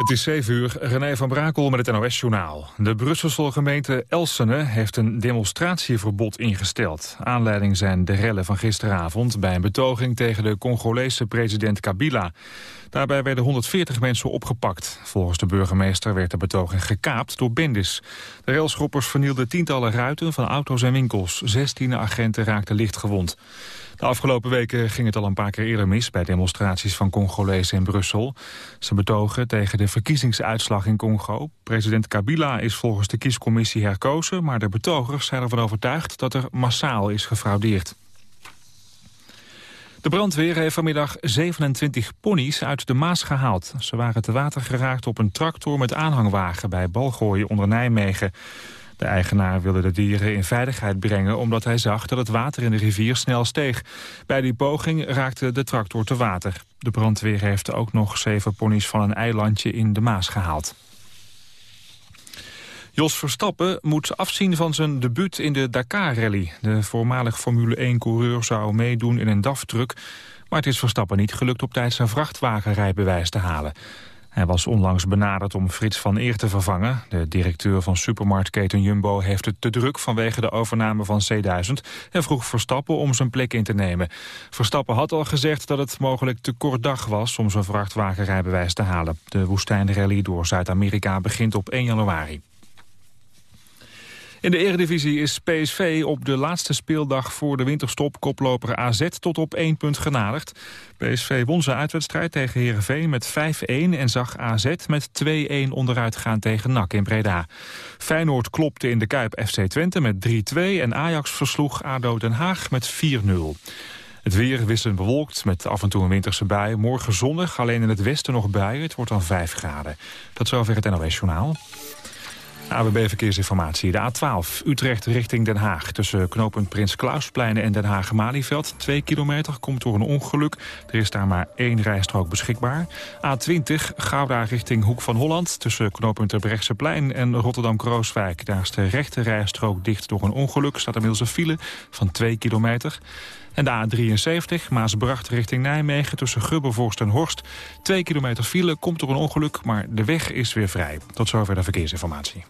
Het is 7 uur, René van Brakel met het NOS-journaal. De Brusselse gemeente Elsene heeft een demonstratieverbod ingesteld. Aanleiding zijn de rellen van gisteravond... bij een betoging tegen de Congolese president Kabila. Daarbij werden 140 mensen opgepakt. Volgens de burgemeester werd de betoging gekaapt door bendes. De railschoppers vernielden tientallen ruiten van auto's en winkels. 16 agenten raakten licht gewond. De afgelopen weken ging het al een paar keer eerder mis... bij demonstraties van Congolezen in Brussel. Ze betogen tegen de verkiezingsuitslag in Congo. President Kabila is volgens de kiescommissie herkozen... maar de betogers zijn ervan overtuigd dat er massaal is gefraudeerd. De brandweer heeft vanmiddag 27 ponies uit de Maas gehaald. Ze waren te water geraakt op een tractor met aanhangwagen... bij Balgooien onder Nijmegen. De eigenaar wilde de dieren in veiligheid brengen... omdat hij zag dat het water in de rivier snel steeg. Bij die poging raakte de tractor te water. De brandweer heeft ook nog zeven ponies van een eilandje in de Maas gehaald. Jos Verstappen moet afzien van zijn debuut in de Dakar-rally. De voormalig Formule 1-coureur zou meedoen in een DAF-truck... maar het is Verstappen niet gelukt op tijd zijn vrachtwagenrijbewijs te halen. Hij was onlangs benaderd om Frits van Eer te vervangen. De directeur van supermarktketen Jumbo heeft het te druk vanwege de overname van C1000 en vroeg Verstappen om zijn plek in te nemen. Verstappen had al gezegd dat het mogelijk te kort dag was om zijn vrachtwagenrijbewijs te halen. De woestijnrally door Zuid-Amerika begint op 1 januari. In de eredivisie is PSV op de laatste speeldag voor de winterstop koploper AZ tot op één punt genadigd. PSV won zijn uitwedstrijd tegen Heerenveen met 5-1 en zag AZ met 2-1 onderuit gaan tegen NAC in Breda. Feyenoord klopte in de Kuip FC Twente met 3-2 en Ajax versloeg ADO Den Haag met 4-0. Het weer wisselend bewolkt met af en toe een winterse bui. Morgen zonnig, alleen in het westen nog buien. Het wordt dan 5 graden. Tot zover het NOS Journaal. AWB Verkeersinformatie. De A12 Utrecht richting Den Haag. Tussen knooppunt Prins Klausplein en Den Haag-Malieveld. Twee kilometer komt door een ongeluk. Er is daar maar één rijstrook beschikbaar. A20 Gouda richting Hoek van Holland. Tussen knooppunt Brechtseplein en Rotterdam-Krooswijk. Daar is de rechte rijstrook dicht door een ongeluk. Staat inmiddels een file van 2 kilometer. En de A73, Maasbracht richting Nijmegen tussen Gubbervorst en Horst. Twee kilometer file, komt door een ongeluk, maar de weg is weer vrij. Tot zover de verkeersinformatie.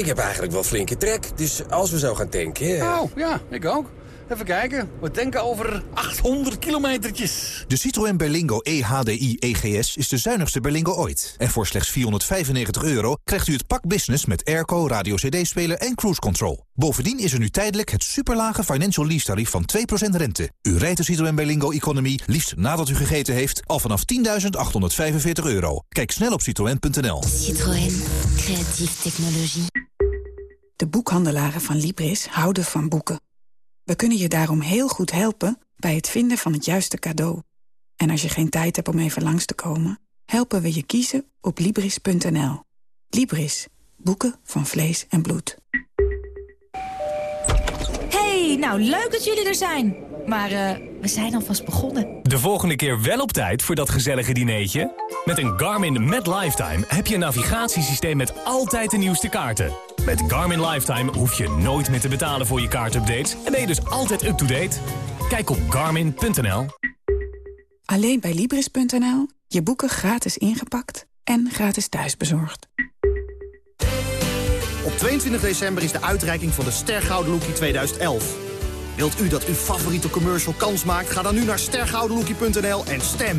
Ik heb eigenlijk wel flinke trek, dus als we zo gaan tanken... Oh, ja, ik ook. Even kijken. We denken over 800 kilometertjes. De Citroën Berlingo EHDI EGS is de zuinigste Berlingo ooit. En voor slechts 495 euro krijgt u het pak business met airco, radio-cd-speler en cruise control. Bovendien is er nu tijdelijk het superlage financial lease tarief van 2% rente. U rijdt de Citroën Berlingo Economy liefst nadat u gegeten heeft al vanaf 10.845 euro. Kijk snel op citroën.nl. Citroën. Creatieve technologie. De boekhandelaren van Libris houden van boeken. We kunnen je daarom heel goed helpen bij het vinden van het juiste cadeau. En als je geen tijd hebt om even langs te komen... helpen we je kiezen op Libris.nl. Libris. Boeken van vlees en bloed. Hey, nou leuk dat jullie er zijn. Maar uh, we zijn alvast begonnen. De volgende keer wel op tijd voor dat gezellige dineetje? Met een Garmin Met Lifetime heb je een navigatiesysteem met altijd de nieuwste kaarten. Met Garmin Lifetime hoef je nooit meer te betalen voor je kaartupdates... en ben je dus altijd up-to-date. Kijk op garmin.nl. Alleen bij Libris.nl. Je boeken gratis ingepakt en gratis thuisbezorgd. Op 22 december is de uitreiking van de Stergouden Lookie 2011. Wilt u dat uw favoriete commercial kans maakt? Ga dan nu naar stergoudenlookie.nl en stem.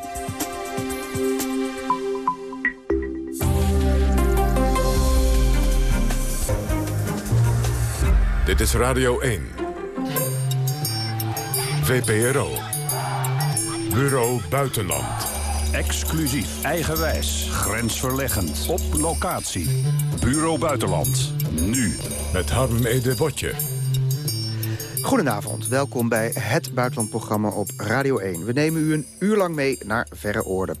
Dit is Radio 1. VPRO. Bureau Buitenland. Exclusief, eigenwijs, grensverleggend, op locatie. Bureau Buitenland, nu. Met Harm Ede Botje. Goedenavond, welkom bij het buitenlandprogramma op Radio 1. We nemen u een uur lang mee naar verre oorden.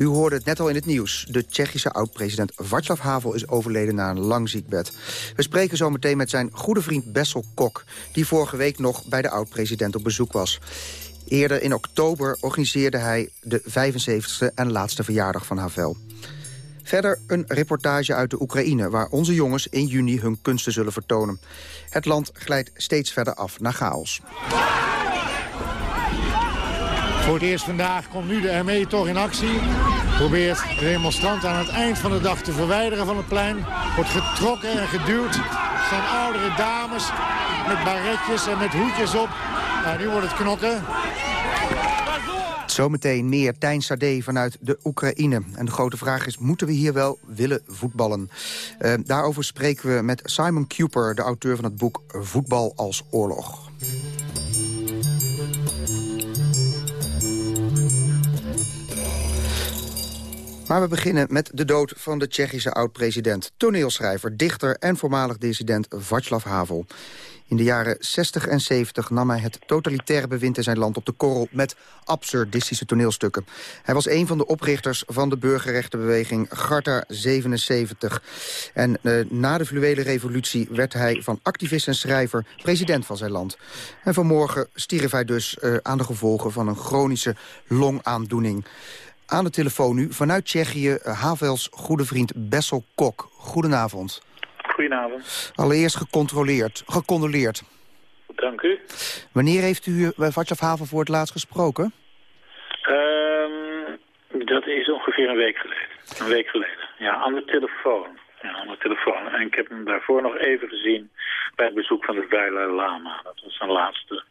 U hoorde het net al in het nieuws. De Tsjechische oud-president Václav Havel is overleden na een lang ziekbed. We spreken zo meteen met zijn goede vriend Bessel Kok... die vorige week nog bij de oud-president op bezoek was. Eerder in oktober organiseerde hij de 75e en laatste verjaardag van Havel. Verder een reportage uit de Oekraïne... waar onze jongens in juni hun kunsten zullen vertonen. Het land glijdt steeds verder af naar chaos. Voor het eerst vandaag komt nu de ME toch in actie. Probeert de demonstrant aan het eind van de dag te verwijderen van het plein. Wordt getrokken en geduwd. Er staan oudere dames met baretjes en met hoedjes op. Nou, nu wordt het knokken. Zometeen meer Tijn Sade vanuit de Oekraïne. En de grote vraag is, moeten we hier wel willen voetballen? Uh, daarover spreken we met Simon Cooper, de auteur van het boek Voetbal als oorlog. Maar we beginnen met de dood van de Tsjechische oud-president... toneelschrijver, dichter en voormalig dissident Václav Havel. In de jaren 60 en 70 nam hij het totalitaire bewind in zijn land op de korrel... met absurdistische toneelstukken. Hij was een van de oprichters van de burgerrechtenbeweging Garta 77. En uh, na de fluwele revolutie werd hij van activist en schrijver president van zijn land. En vanmorgen stierf hij dus uh, aan de gevolgen van een chronische longaandoening. Aan de telefoon nu vanuit Tsjechië Havels goede vriend Bessel Kok. Goedenavond. Goedenavond. Allereerst gecontroleerd, gecondoleerd. Dank u. Wanneer heeft u bij Václav Havel voor het laatst gesproken? Um, dat is ongeveer een week geleden. Een week geleden. Ja, aan de telefoon. Ja, aan de telefoon. En ik heb hem daarvoor nog even gezien bij het bezoek van de Dalai Lama. Dat was zijn laatste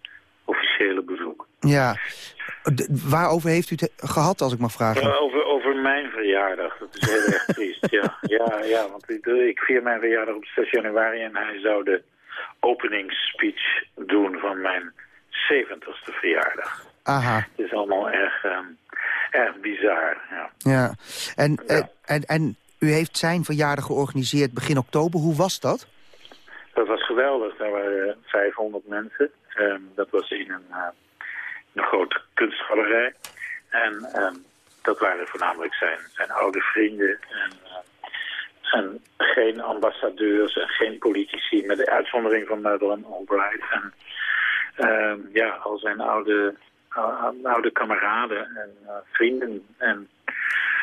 officiële bezoek. Ja. waarover heeft u het gehad, als ik mag vragen? Over, over mijn verjaardag. Dat is heel erg triest, ja. ja. Ja, want ik, ik vier mijn verjaardag op 6 januari... en hij zou de openingsspeech doen van mijn 70ste verjaardag. Aha. Het is allemaal erg, um, erg bizar, ja. Ja. En, ja. En, en u heeft zijn verjaardag georganiseerd begin oktober. Hoe was dat? Dat was geweldig. Daar waren 500 mensen. Um, dat was in een, uh, grote kunstgalerij. En um, dat waren voornamelijk zijn, zijn oude vrienden. En, uh, en geen ambassadeurs en geen politici, met de uitzondering van Madeleine Albright. En um, ja, al zijn oude, oude kameraden en uh, vrienden. En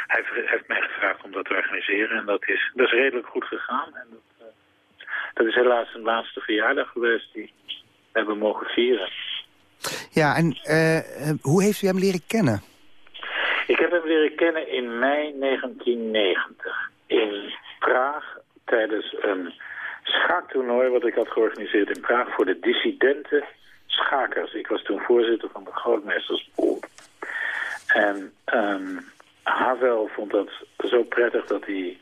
hij heeft mij gevraagd om dat te organiseren. En dat is, dat is redelijk goed gegaan. En dat is helaas zijn laatste verjaardag geweest die we hebben mogen vieren. Ja, en uh, hoe heeft u hem leren kennen? Ik heb hem leren kennen in mei 1990 in Praag tijdens een schaaktoernooi wat ik had georganiseerd in Praag voor de dissidente schakers. Ik was toen voorzitter van de Grootmeestersbond. En um, Havel vond dat zo prettig dat die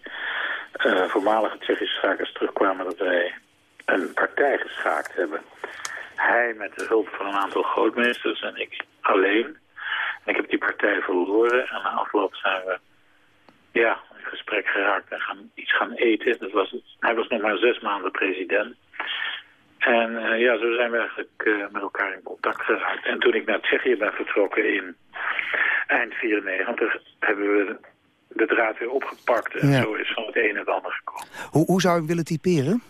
uh, voormalige Tsjechische schakers terugkwamen dat wij een partij geschaakt hebben. Hij met de hulp van een aantal grootmeesters en ik alleen. En ik heb die partij verloren en na afloop zijn we ja, in gesprek geraakt en gaan iets gaan eten. Dat was, hij was nog maar zes maanden president. En uh, ja, zo zijn we eigenlijk uh, met elkaar in contact geraakt. En toen ik naar Tsjechië ben vertrokken in eind 94, hebben we de draad weer opgepakt. En ja. zo is van het een het ander gekomen. Hoe, hoe zou je willen typeren?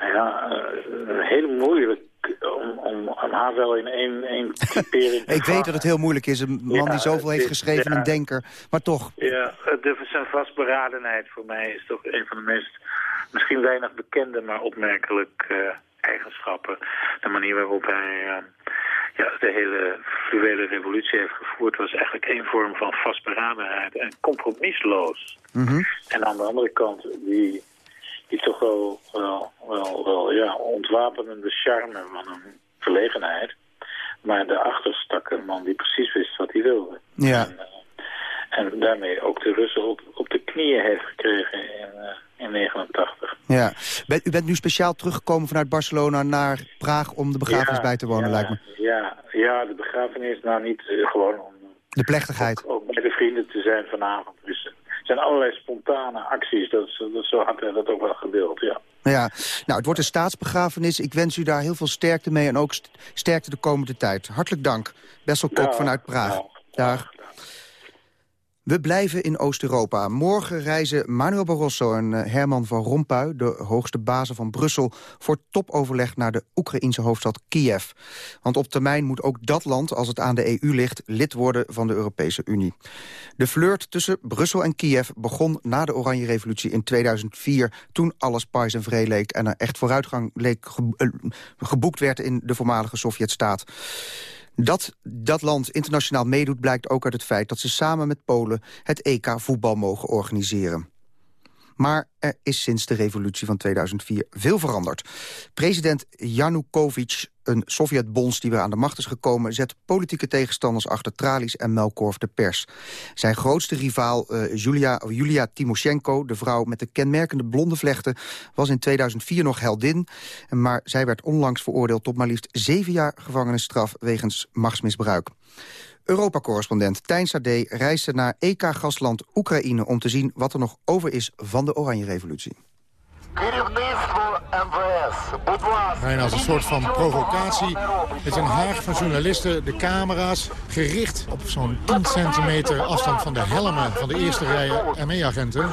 Ja, uh, heel moeilijk om, om, om haar wel in één, één typering Ik weet dat het heel moeilijk is, een man ja, die zoveel heeft geschreven, ja, een denker, maar toch. Ja, de, zijn vastberadenheid voor mij is toch een van de meest, misschien weinig bekende, maar opmerkelijk uh, eigenschappen. De manier waarop hij uh, ja, de hele fluwele revolutie heeft gevoerd was eigenlijk één vorm van vastberadenheid en compromisloos. Mm -hmm. En aan de andere kant die die toch wel, wel, wel, wel ja, ontwapenende charme van een verlegenheid. Maar daarachter stak een man die precies wist wat hij wilde. Ja. En, uh, en daarmee ook de Russen op, op de knieën heeft gekregen in, uh, in 89. Ja. U bent nu speciaal teruggekomen vanuit Barcelona naar Praag om de begrafenis ja, bij te wonen, ja, lijkt me. Ja, ja, de begrafenis, nou niet uh, gewoon om... De plechtigheid. Ook, ook bij de vrienden te zijn vanavond. Dus er zijn allerlei spontane acties. Dat, is- dat, zo had dat ook wel gewild, ja. Ja, nou, het wordt een staatsbegrafenis. Ik wens u daar heel veel sterkte mee en ook st- sterkte de komende tijd. Hartelijk dank. Bessel Kok vanuit Praag. Dag. We blijven in Oost-Europa. Morgen reizen Manuel Barroso en eh, Herman van Rompuy... de hoogste bazen van Brussel... voor topoverleg naar de Oekraïense hoofdstad Kiev. Want op termijn moet ook dat land, als het aan de EU ligt... lid worden van de Europese Unie. De flirt tussen Brussel en Kiev begon na de Oranje Revolutie in 2004... toen alles pais en vree leek en er echt vooruitgang leek eh, geboekt werd... in de voormalige Sovjetstaat. Dat dat land internationaal meedoet blijkt ook uit het feit... dat ze samen met Polen het EK voetbal mogen organiseren. Maar er is sinds de revolutie van 2004 veel veranderd. President Yanukovych, een Sovjet-bons die weer aan de macht is gekomen... zet politieke tegenstanders achter tralies en melkkorf de pers. Zijn grootste rivaal, eh, Julia, Julia Timoshenko, de vrouw met de kenmerkende blonde vlechten... was in 2004 nog heldin, maar zij werd onlangs veroordeeld... tot maar liefst zeven jaar gevangenisstraf wegens machtsmisbruik. Europa-correspondent Tijn Sade reisde naar EK-gastland Oekraïne... om te zien wat er nog over is van de Oranje-revolutie. Bijna als een soort van provocatie is een haag van journalisten de camera's gericht op zo'n 10 centimeter afstand van de helmen van de eerste rij ME-agenten.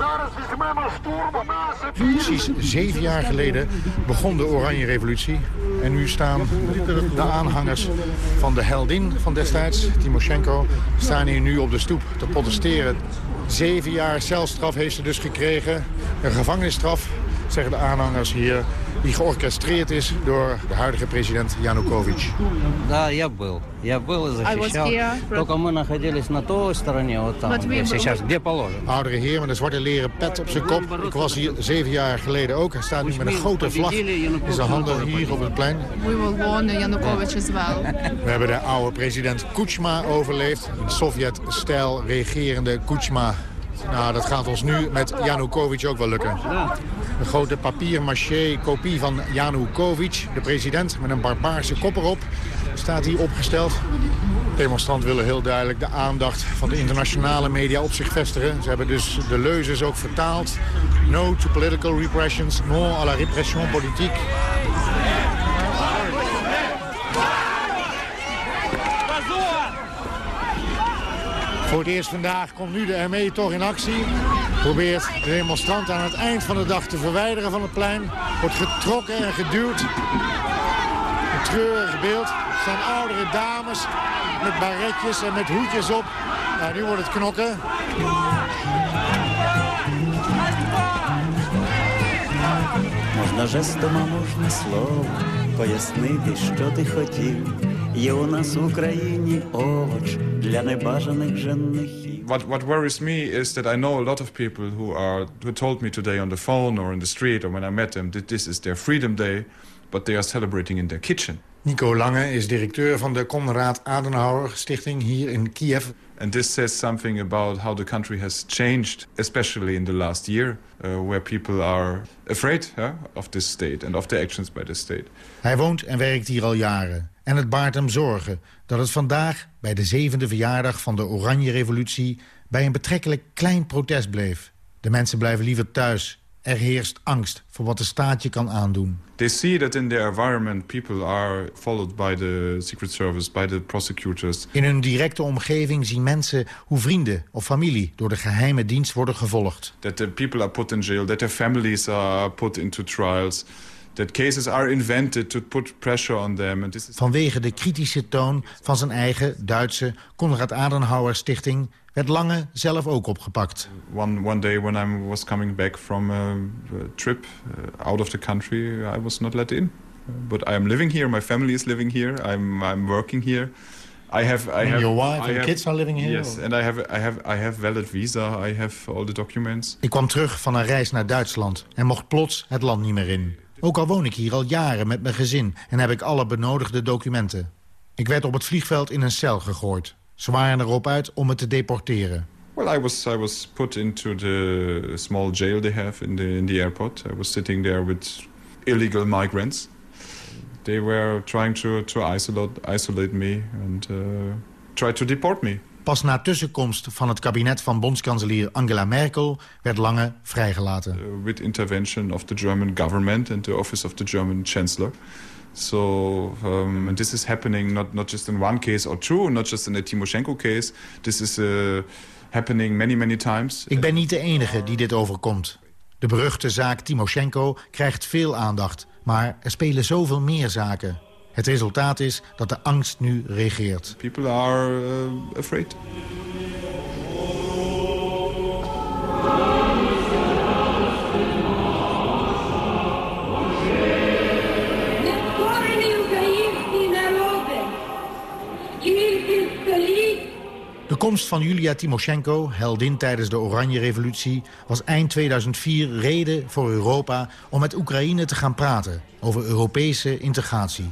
Precies zeven jaar geleden begon de Oranje Revolutie. En nu staan de aanhangers van de heldin van destijds, Timoshenko, staan hier nu op de stoep te protesteren. Zeven jaar celstraf heeft ze dus gekregen. Een gevangenisstraf, zeggen de aanhangers hier, die georchestreerd is door de huidige president Yanukovych. Да, я был. Я был и защищал. here, Только мы находились на той стороне, вот там, But we где were- сейчас, где положено. Oudere heer met een zwarte leren pet op zijn kop. Ik was hier zeven jaar geleden ook. Hij staat nu met een grote vlag in zijn handen hier op het plein. We will warn Yanukovych as well. We hebben de oude president Kuchma overleefd. Een Sovjet-stijl regerende Kuchma. Nou, dat gaat ons nu met Yanukovych ook wel lukken. Een grote papier-maché kopie van Yanukovych, de president, met een barbaarse kop erop, staat hier opgesteld. Demonstranten willen heel duidelijk de aandacht van de internationale media op zich vestigen. Ze hebben dus de leuzes ook vertaald. No to political repressions, non à la répression politique. Voor het eerst vandaag komt nu de ME toch in actie. Probeert de demonstranten aan het eind van de dag te verwijderen van het plein. Wordt getrokken en geduwd. Een treurig beeld. Het zijn oudere dames met baretjes en met hoedjes op. Nou, nu wordt het knokken. Можна жестом, а можна словом пояснити, що ти хотів. Є у нас в Україні овоч для небажаних женихів. What, what worries me is that I know a lot of people who are who told me today on the phone or in the street or when I met them that this is their Freedom Day, but they are celebrating in their kitchen. Nico Lange is directeur van de Konrad Adenauer Stichting hier in Kiev. And this says something about how the country has changed, especially in the last year, uh, where people are afraid huh, of this state and of the actions by the state. Hij woont en werkt hier al jaren. En het baart hem zorgen dat het vandaag, bij de zevende verjaardag van de Oranje Revolutie... bij een betrekkelijk klein protest bleef. De mensen blijven liever thuis. Er heerst angst voor wat de staat je kan aandoen. They see that in their environment people are followed by the Secret Service, by the prosecutors. In hun directe omgeving zien mensen hoe vrienden of familie... door de geheime dienst worden gevolgd. That the people are put in jail, that their families are put into trials, that cases are invented to put pressure on them. And this is Vanwege de kritische toon van zijn eigen Duitse Konrad Adenauer Stichting... werd Lange zelf ook opgepakt. one one day when I was coming back from a, trip uh, out of the country, I was not let in. But I am living here. My family is living here. I'm I'm working here. I have I And have your wife I and have- kids are living here, Yes, or- and I have I have I have valid visa. I have all the documents. Ik kwam terug van een reis naar Duitsland en mocht plots het land niet meer in. Ook al woon ik hier al jaren met mijn gezin en heb ik alle benodigde documenten. Ik werd op het vliegveld in een cel gegooid. Ze waren erop uit om me te deporteren. Well, I was I was put into the small jail they have in the in the airport. I was sitting there with illegal migrants. They were trying to to isolate isolate me and uh, try to deport me. Pas na tussenkomst van het kabinet van bondskanselier Angela Merkel werd Lange vrijgelaten. Uh, with intervention of the German government and the office of the German chancellor. So um, this is happening not, not just in one case or two, not just in the Timoshenko case. This is uh, happening many, many times. Ik ben niet de enige die dit overkomt. De beruchte zaak Timoshenko krijgt veel aandacht. Maar er spelen zoveel meer zaken. Het resultaat is dat de angst nu regeert. People are uh, afraid. De komst van Julia Timoshenko, heldin tijdens de Oranje-revolutie... was eind 2004 reden voor Europa om met Oekraïne te gaan praten... over Europese integratie.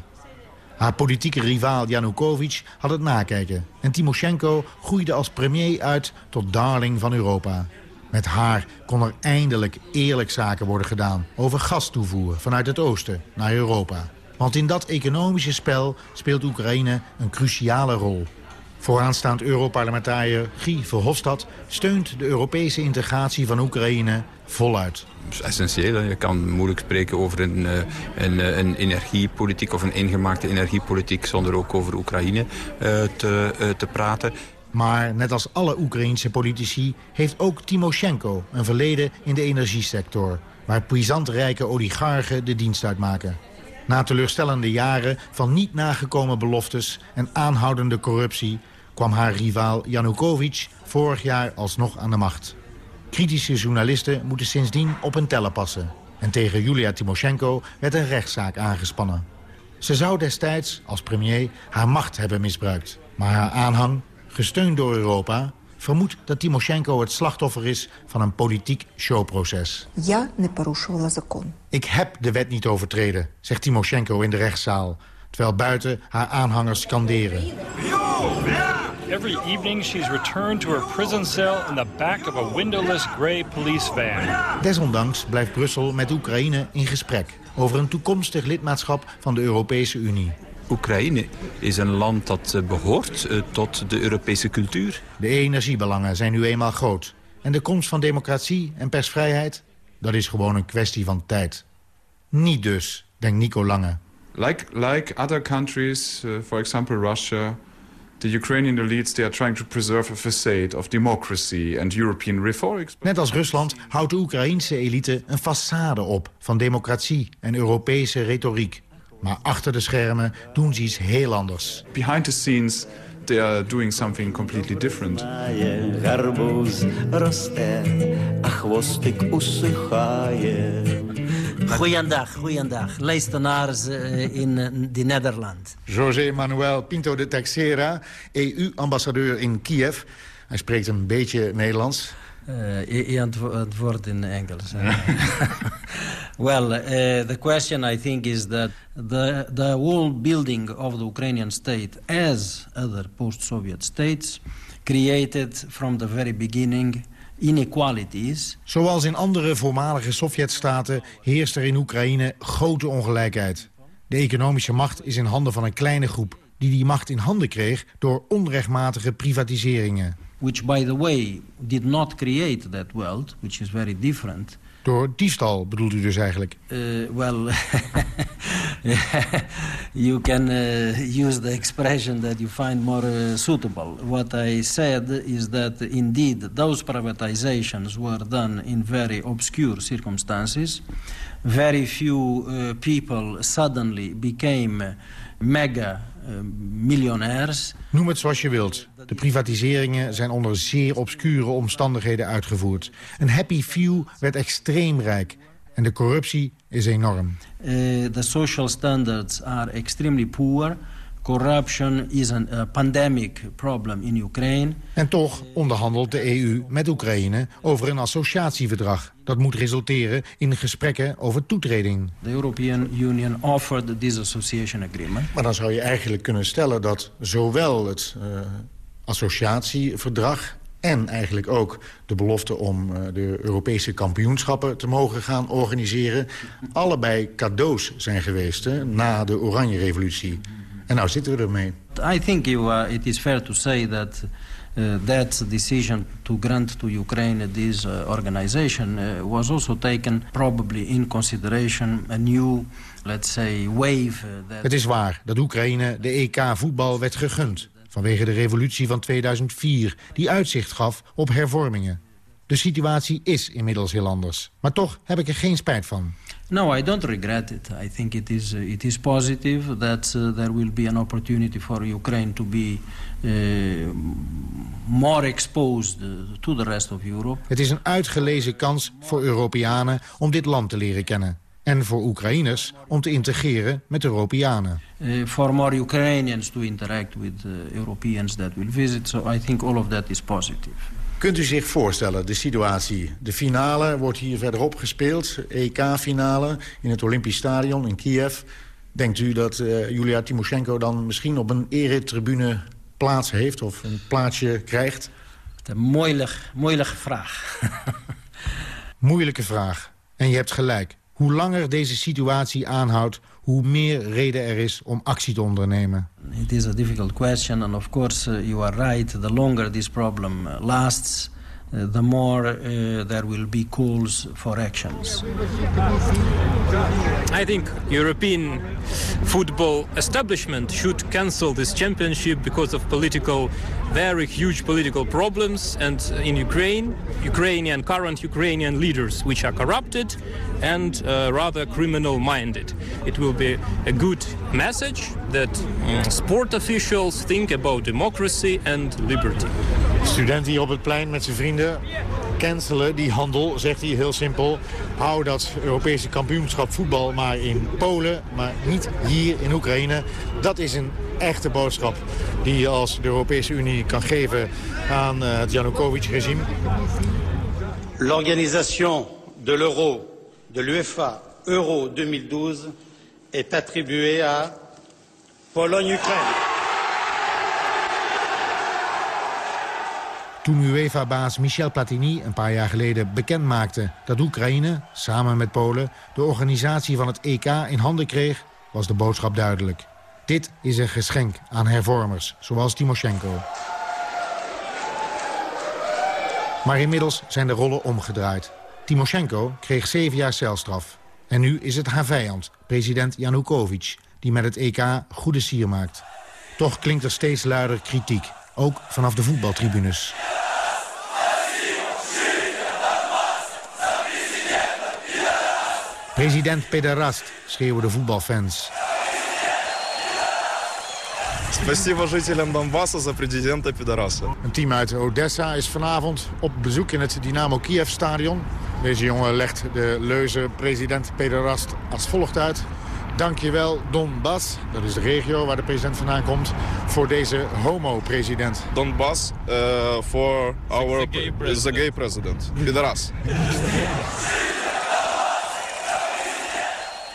Haar politieke rivaal Yanukovych had het nakijken... en Timoshenko groeide als premier uit tot darling van Europa. Met haar kon er eindelijk eerlijk zaken worden gedaan... over gastoevoer vanuit het oosten naar Europa. Want in dat economische spel speelt Oekraïne een cruciale rol. Vooraanstaand Europarlementariër Guy Verhofstadt steunt de Europese integratie van Oekraïne voluit. Dat is essentieel. Je kan moeilijk spreken over een, eh, een, eh, een energiepolitiek of een ingemaakte energiepolitiek zonder ook over Oekraïne uh, te, te praten. Maar net als alle Oekraïnse politici heeft ook Timoshenko een verleden in de energiesector... waar puissant rijke oligarchen de dienst uitmaken. Na teleurstellende jaren van niet nagekomen beloftes en aanhoudende corruptie kwam haar rivaal Yanukovych vorig jaar alsnog aan de macht. Kritische journalisten moeten sindsdien op hun tellen passen. En tegen Julia Timoshenko werd een rechtszaak aangespannen. Ze zou destijds, als premier, haar macht hebben misbruikt. Maar haar aanhang, gesteund door Europa, vermoedt dat Timoshenko het slachtoffer is van een politiek showproces. Я не порушувала закон. Ik heb de wet niet overtreden, zegt Timoshenko in de rechtszaal. Terwijl buiten haar aanhangers skanderen. Every evening she's returned to her prison cell in the back of a windowless gray police van. Desondanks blijft Brussel met Oekraïne in gesprek over een toekomstig lidmaatschap van de Europese Unie. Oekraïne is een land dat eh, behoort eh, tot de Europese cultuur. De energiebelangen zijn nu eenmaal groot. En de komst van democratie en persvrijheid, dat is gewoon een kwestie van tijd. Niet dus, denkt Nico Lange. Like, like other countries, uh, for example Russia... The Ukrainian elites they are trying to preserve a facade of democracy and European. Net als Rusland houdt de Oekraïnse elite een façade op van democratie en Europese retoriek. Maar achter de schermen doen ze iets heel anders. Behind the scenes they are doing something completely different. Goeiedag, goeiedag. Luisteraars in de Nederland. José Manuel Pinto de Texera, EU-ambassadeur in Kiev. Hij spreekt een beetje Nederlands. Uh, je antwoord in Engels. well, uh, the question I think is that the, the whole building of the Ukrainian state, as other post-Soviet states, created from the very beginning inequalities. Zoals in andere voormalige Sovjetstaten heerst er in Oekraïne grote ongelijkheid. De economische macht is in handen van een kleine groep... die die macht in handen kreeg door onrechtmatige privatiseringen. Which, by the way, did not create that wealth, which is very different. Door diefstal bedoelt u dus eigenlijk? Uh, well, you can uh, use the expression that you find more uh, suitable. What I said is that indeed those privatizations were done in very obscure circumstances. Very few people suddenly became mega miljonairs. Noem het zoals je wilt. De privatiseringen zijn onder zeer obscure omstandigheden uitgevoerd. Een happy few werd extreem rijk. En de corruptie is enorm. The social standards are extremely poor. Corruption is a uh, pandemic problem in Ukraine. En toch onderhandelt de EU met Oekraïne over een associatieverdrag. Dat moet resulteren in gesprekken over toetreding. The European Union offered this association agreement. Maar dan zou je eigenlijk kunnen stellen dat zowel het uh, associatieverdrag en eigenlijk ook de belofte om uh, de Europese kampioenschappen te mogen gaan organiseren... allebei cadeaus zijn geweest hè, na de Oranje-revolutie. En nou zitten we ermee. I think you, uh, it is fair to say that uh, that decision to grant to Ukraine this uh, organization uh, was also taken probably in consideration a new, let's say, wave. That... Het is waar dat Oekraïne de EK-voetbal werd gegund vanwege de revolutie van 2004... die uitzicht gaf op hervormingen. De situatie is inmiddels heel anders. Maar toch heb ik er geen spijt van. No, I don't regret it. I think it is uh, it is positive that uh, there will be an opportunity for Ukraine to be uh, more exposed uh, to the rest of Europe. Het is een uitgelezen kans voor Europeanen om dit land te leren kennen. En voor Oekraïners om te integreren met Europeanen. Uh, for more Ukrainians to interact with uh, Europeans that will visit. So I think all of that is positive. Kunt u zich voorstellen, de situatie? De finale wordt hier verderop gespeeld. EK-finale in het Olympisch Stadion in Kiev. Denkt u dat uh, Julia Timoshenko dan misschien op een eretribune plaats heeft... of een plaatsje krijgt? Een moeilijke, moeilijke vraag. moeilijke vraag. En je hebt gelijk. Hoe langer deze situatie aanhoudt, hoe meer reden er is om actie te ondernemen. It is a difficult question and of course uh, you are right. The longer this problem uh, lasts, the more uh, there will be calls for actions. I think European football establishment should cancel this championship because of political, very huge political problems. And in Ukraine, Ukrainian current Ukrainian leaders, which are corrupted and uh, rather criminal-minded. It will be a good message that um, sport officials think about democracy and liberty. Student hier op het plein met zijn vrienden cancelen die handel, zegt hij heel simpel. Hou dat Europese kampioenschap voetbal maar in Polen, maar niet hier in Oekraïne. Dat is een echte boodschap die je als de Europese Unie kan geven aan uh, het Yanukovych-regime. L'organisation de l'euro de l'UEFA Euro 2012 est attribuée à Pologne-Ukraine. Toen UEFA-baas Michel Platini een paar jaar geleden bekendmaakte dat Oekraïne, samen met Polen, de organisatie van het EK in handen kreeg, was de boodschap duidelijk. Dit is een geschenk aan hervormers, zoals Timoshenko. Maar inmiddels zijn de rollen omgedraaid. Timoshenko kreeg zeven jaar celstraf. En nu is het haar vijand, president Yanukovych, die met het EK goede sier maakt. Toch klinkt er steeds luider kritiek, ook vanaf de voetbaltribunes. President Pederast, schreeuwen de voetbalfans. Спасибо жителям Донбасса за президента Пидораса. Een team uit Odessa is vanavond op bezoek in het Dynamo Kiev-stadion. Deze jongen legt de leuze president Pederast als volgt uit. Dankjewel Donbass, dat is de regio waar de president vandaan komt, voor deze homo-president. Donbass voor uh, our is a gay president. Pederas.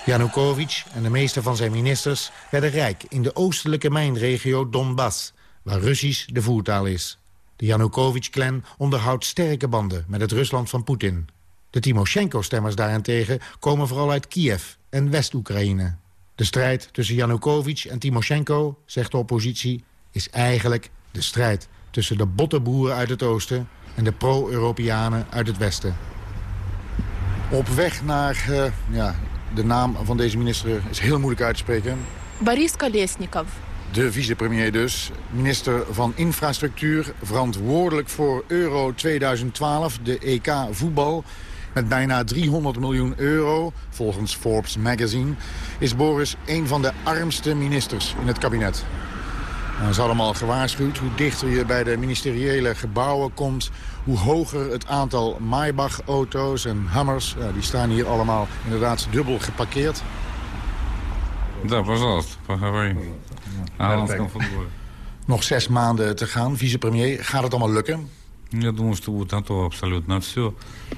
Yanukovych en de meeste van zijn ministers werden rijk in de oostelijke mijnregio Donbass, waar Russisch de voertaal is. De Yanukovych-clan onderhoudt sterke banden met het Rusland van Poetin. De Timoshenko-stemmers daarentegen komen vooral uit Kiev en West-Oekraïne. De strijd tussen Yanukovych en Timoshenko, zegt de oppositie, is eigenlijk de strijd tussen de bottenboeren uit het oosten en de pro-Europeanen uit het westen. Op weg naar uh, ja, de naam van deze minister is heel moeilijk uit te spreken. Boris Kolesnikov. De vicepremier dus. Minister van Infrastructuur, verantwoordelijk voor Euro 2012, de EK voetbal. Met bijna 300 miljoen euro, volgens Forbes magazine... is Boris een van de armste ministers in het kabinet. Nou, ze hadden al gewaarschuwd hoe dichter je bij de ministeriële gebouwen komt hoe hoger het aantal Maybach-auto's en Hammers... Ja, die staan hier allemaal inderdaad dubbel geparkeerd. Да, пожалуйста, поговорим. Nog zes maanden te gaan, vicepremier. Gaat het allemaal lukken? Я думаю, что будет готово абсолютно все.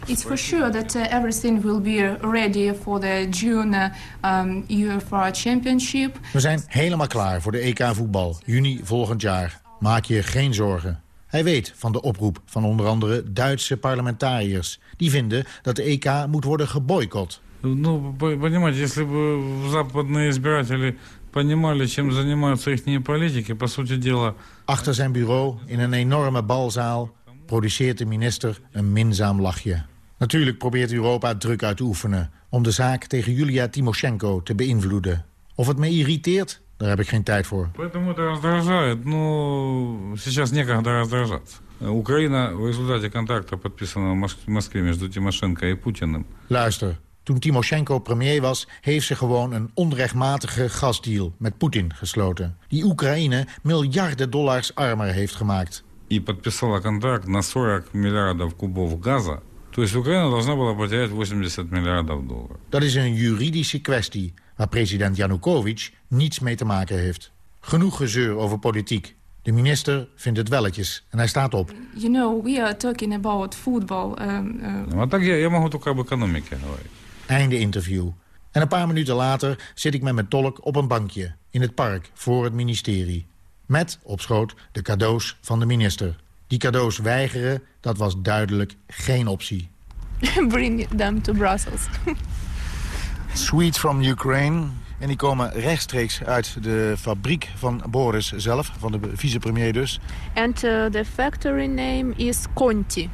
It's for sure that uh, everything will be ready for the June uh, um, UEFA Championship. We zijn helemaal klaar voor de EK-voetbal, juni volgend jaar. Maak je geen zorgen. Hij weet van de oproep van onder andere Duitse parlementariërs. Die vinden dat de EK moet worden geboycott. Ну, по- понимаете, если бы западные избиратели понимали, чем занимаются их политики, по сути дела... Achter zijn bureau, in een enorme balzaal, produceert de minister een minzaam lachje. Natuurlijk probeert Europa druk uit te oefenen... om de zaak tegen Julia Timoshenko te beïnvloeden. Of het me irriteert, daar heb ik geen tijd voor. Поэтому это раздражает. Ну, сейчас некогда раздражаться. Украина в результате контракта, подписанного в Мос- Москве между Тимошенко и Путиным, Luister, toen Timoshenko premier was... heeft ze gewoon een onrechtmatige gasdeal met Poetin gesloten... die Oekraïne miljarden dollars armer heeft gemaakt. и подписала контракт на 40 миллиардов кубов газа, то есть Украина должна была потерять 80 миллиардов долларов. Dat is een juridische kwestie waar president Janukovic niets mee te maken heeft. Genoeg gezeur over politiek. De minister vindt het welletjes en hij staat op. You know, we are talking about football. Um, uh, nou, maar dat je mag het ook over economiek Einde interview. En een paar minuten later zit ik met mijn tolk op een bankje in het park voor het ministerie. Met op schoot de cadeaus van de minister. Die cadeaus weigeren, dat was duidelijk geen optie. Bring them to Brussels. Sweets from Ukraine. En die komen rechtstreeks uit de fabriek van Boris zelf, van de vicepremier dus. And uh, the factory name is Conti.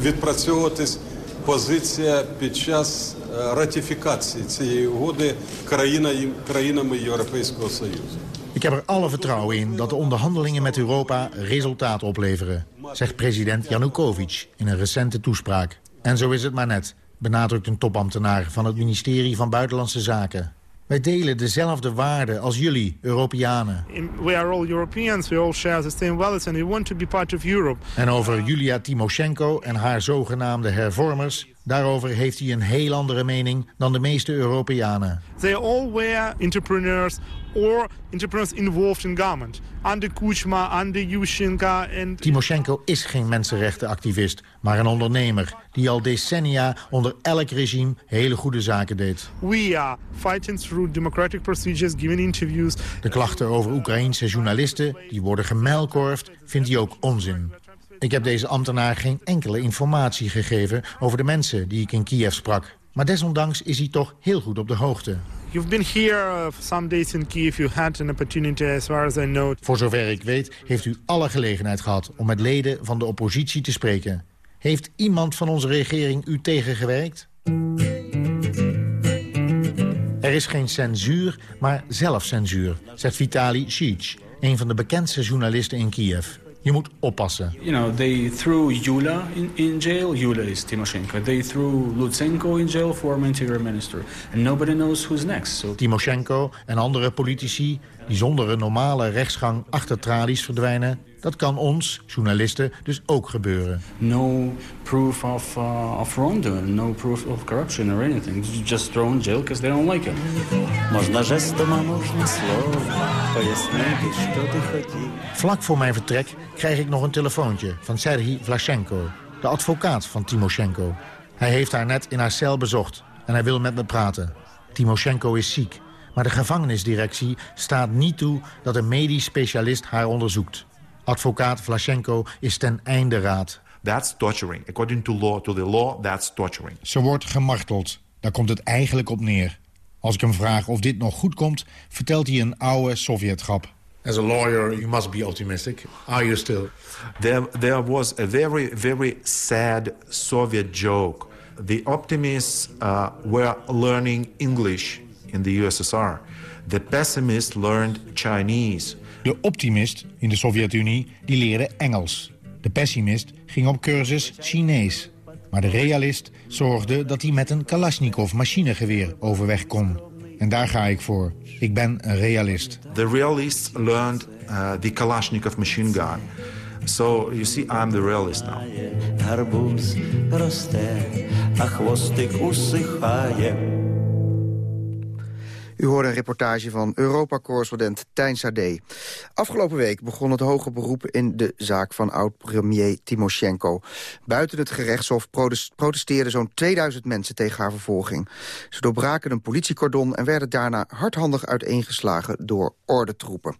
відпрацьовуватись позиція під час е, ратифікації цієї угоди країна- країнами Європейського Союзу. Ik heb er alle vertrouwen in dat de onderhandelingen met Europa resultaat opleveren, zegt president Yanukovych in een recente toespraak. En zo is het maar net, benadrukt een topambtenaar van het ministerie van Buitenlandse Zaken. Wij delen dezelfde waarden als jullie, Europeanen. We are all Europeans, we all share the same values and we want to be part of Europe. En over Julia Timoshenko en haar zogenaamde hervormers... daarover heeft hij een heel andere mening dan de meeste Europeanen. They all were entrepreneurs or entrepreneurs involved in government. Under Kuchma, under Yushchenko and... Timoshenko is geen mensenrechtenactivist, maar een ondernemer... die al decennia onder elk regime hele goede zaken deed. We are fighting through democratic procedures, giving interviews. De klachten over Oekraïense journalisten, die worden gemuilkorfd, vindt hij ook onzin. Ik heb deze ambtenaar geen enkele informatie gegeven over de mensen die ik in Kiev sprak. Maar desondanks is hij toch heel goed op de hoogte. You've been here uh, some days in Kiev. You had an opportunity, as far as I know. Voor zover ik weet heeft u alle gelegenheid gehad om met leden van de oppositie te spreken. Heeft iemand van onze regering u tegengewerkt? Er is geen censuur, maar zelfcensuur, zegt Vitali Shich, een van de bekendste journalisten in Kiev. Je moet oppassen. You know, they threw Yula in, in jail. Yula is Timoshenko. They threw Lutsenko in jail, former interior minister. And nobody knows who's next. So Timoshenko en andere politici die zonder een normale rechtsgang achter tralies verdwijnen... dat kan ons, journalisten, dus ook gebeuren. no proof of, uh, of wrongdoing, no proof of corruption or anything. Just throw in jail because they don't like it. Можна жестом, а можна словом пояснити, що ти хотів. Vlak voor mijn vertrek krijg ik nog een telefoontje van Serhii Vlashenko... de advocaat van Timoshenko. Hij heeft haar net in haar cel bezocht en hij wil met me praten. Timoshenko is ziek, maar de gevangenisdirectie staat niet toe... dat een medisch specialist haar onderzoekt. Advocaat Vlashenko is ten einde raad. That's torturing. According to law, to the law, that's torturing. Ze wordt gemarteld. Daar komt het eigenlijk op neer. Als ik hem vraag of dit nog goed komt, vertelt hij een oude Sovjetgrap. As a lawyer, you must be optimistic. Are you still? There, there was a very, very sad Soviet joke. The optimists uh, were learning English in the USSR. The pessimists learned Chinese. De optimist in de Sovjet-Unie die leerde Engels. De pessimist ging op cursus Chinees. Maar de realist zorgde dat hij met een Kalashnikov machinegeweer overweg kon. En daar ga ik voor. Ik ben een realist. The realists learned uh, the Kalashnikov machine gun. So you see, I'm the realist now. Гарбуз росте, а хвостик усихає. U hoorde een reportage van Europa-correspondent Tijn Sade. Afgelopen week begon het hoge beroep in de zaak van oud-premier Timoshenko. Buiten het gerechtshof protesteerden zo'n 2000 mensen tegen haar vervolging. Ze doorbraken een politiecordon en werden daarna hardhandig uiteengeslagen door ordentroepen.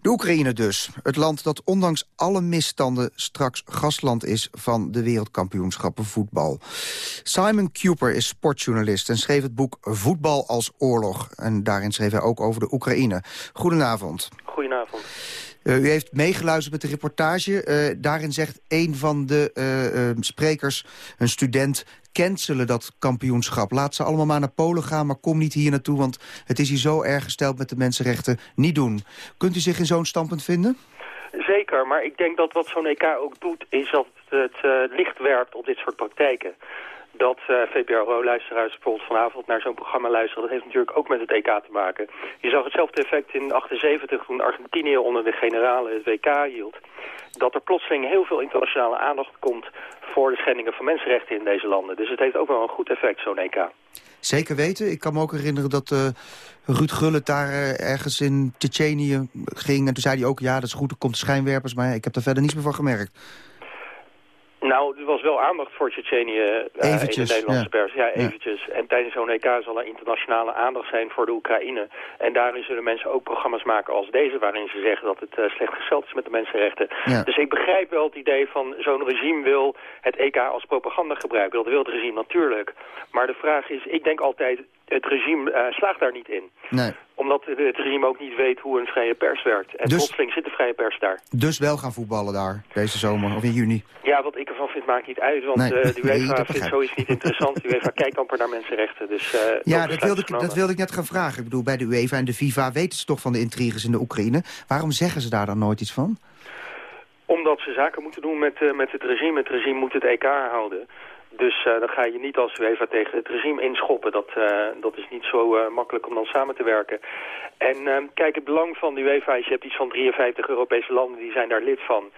De Oekraïne dus. Het land dat ondanks alle misstanden straks gastland is van de wereldkampioenschappen voetbal. Simon Cooper is sportjournalist en schreef het boek Voetbal als oorlog. En daarin schreef hij ook over de Oekraïne. Goedenavond. Goedenavond. Uh, u heeft meegeluisterd met de reportage. Uh, daarin zegt een van de uh, sprekers, een student... cancelen dat kampioenschap. Laat ze allemaal maar naar Polen gaan, maar kom niet hier naartoe... want het is hier zo erg gesteld met de mensenrechten. Niet doen. Kunt u zich in zo'n standpunt vinden? Zeker, maar ik denk dat wat zo'n EK ook doet... is dat het licht werpt op dit soort praktijken dat uh, VPRO-luisteraars bijvoorbeeld vanavond naar zo'n programma luisteren... dat heeft natuurlijk ook met het EK te maken. Je zag hetzelfde effect in 78 toen Argentinië onder de generalen het WK hield. Dat er plotseling heel veel internationale aandacht komt voor de schendingen van mensenrechten in deze landen. Dus het heeft ook wel een goed effect, zo'n EK. Zeker weten. Ik kan me ook herinneren dat uh, Ruud Gullit daar uh, ergens in Tsjetsjenië ging. En toen zei hij ook, ja, dat is goed, er komt schijnwerpers. Maar ik heb daar verder niets meer van gemerkt. Nou, er was wel aandacht voor Tsjetsjenië uh, in de Nederlandse pers. Ja, eventjes. En tijdens zo'n EK zal er internationale aandacht zijn voor de Oekraïne. En daarin zullen mensen ook programma's maken als deze... waarin ze zeggen dat het uh, slecht gesteld is met de mensenrechten. Dus ik begrijp wel het idee van zo'n regime wil het EK als propaganda gebruiken. Dat wil het regime natuurlijk. Maar de vraag is, ik denk altijd het regime uh, slaagt daar niet in. Nee. Omdat het regime ook niet weet hoe een vrije pers werkt. En dus, plotseling zit de vrije pers daar. Dus wel gaan voetballen daar, deze zomer, of in juni? Ja, wat ik ervan vind maakt niet uit. Want nee. uh, de UEFA nee, vindt zoiets niet interessant. De UEFA kijkt amper naar mensenrechten. Dus, uh, ja, dat wilde, ik, dat wilde ik net gaan vragen. Ik bedoel, bij de UEFA en de FIFA weten ze toch van de intriges in de Oekraïne. Waarom zeggen ze daar dan nooit iets van? Omdat ze zaken moeten doen met, met het regime. Het regime moet het EK houden. Dus uh, dan ga je niet als UEFA tegen het regime inschoppen. Dat, uh, dat is niet zo uh, makkelijk om dan samen te werken. En ehm, kijk, het belang van de UEFA is, je hebt iets van 53 Europese landen, die zijn daar lid van.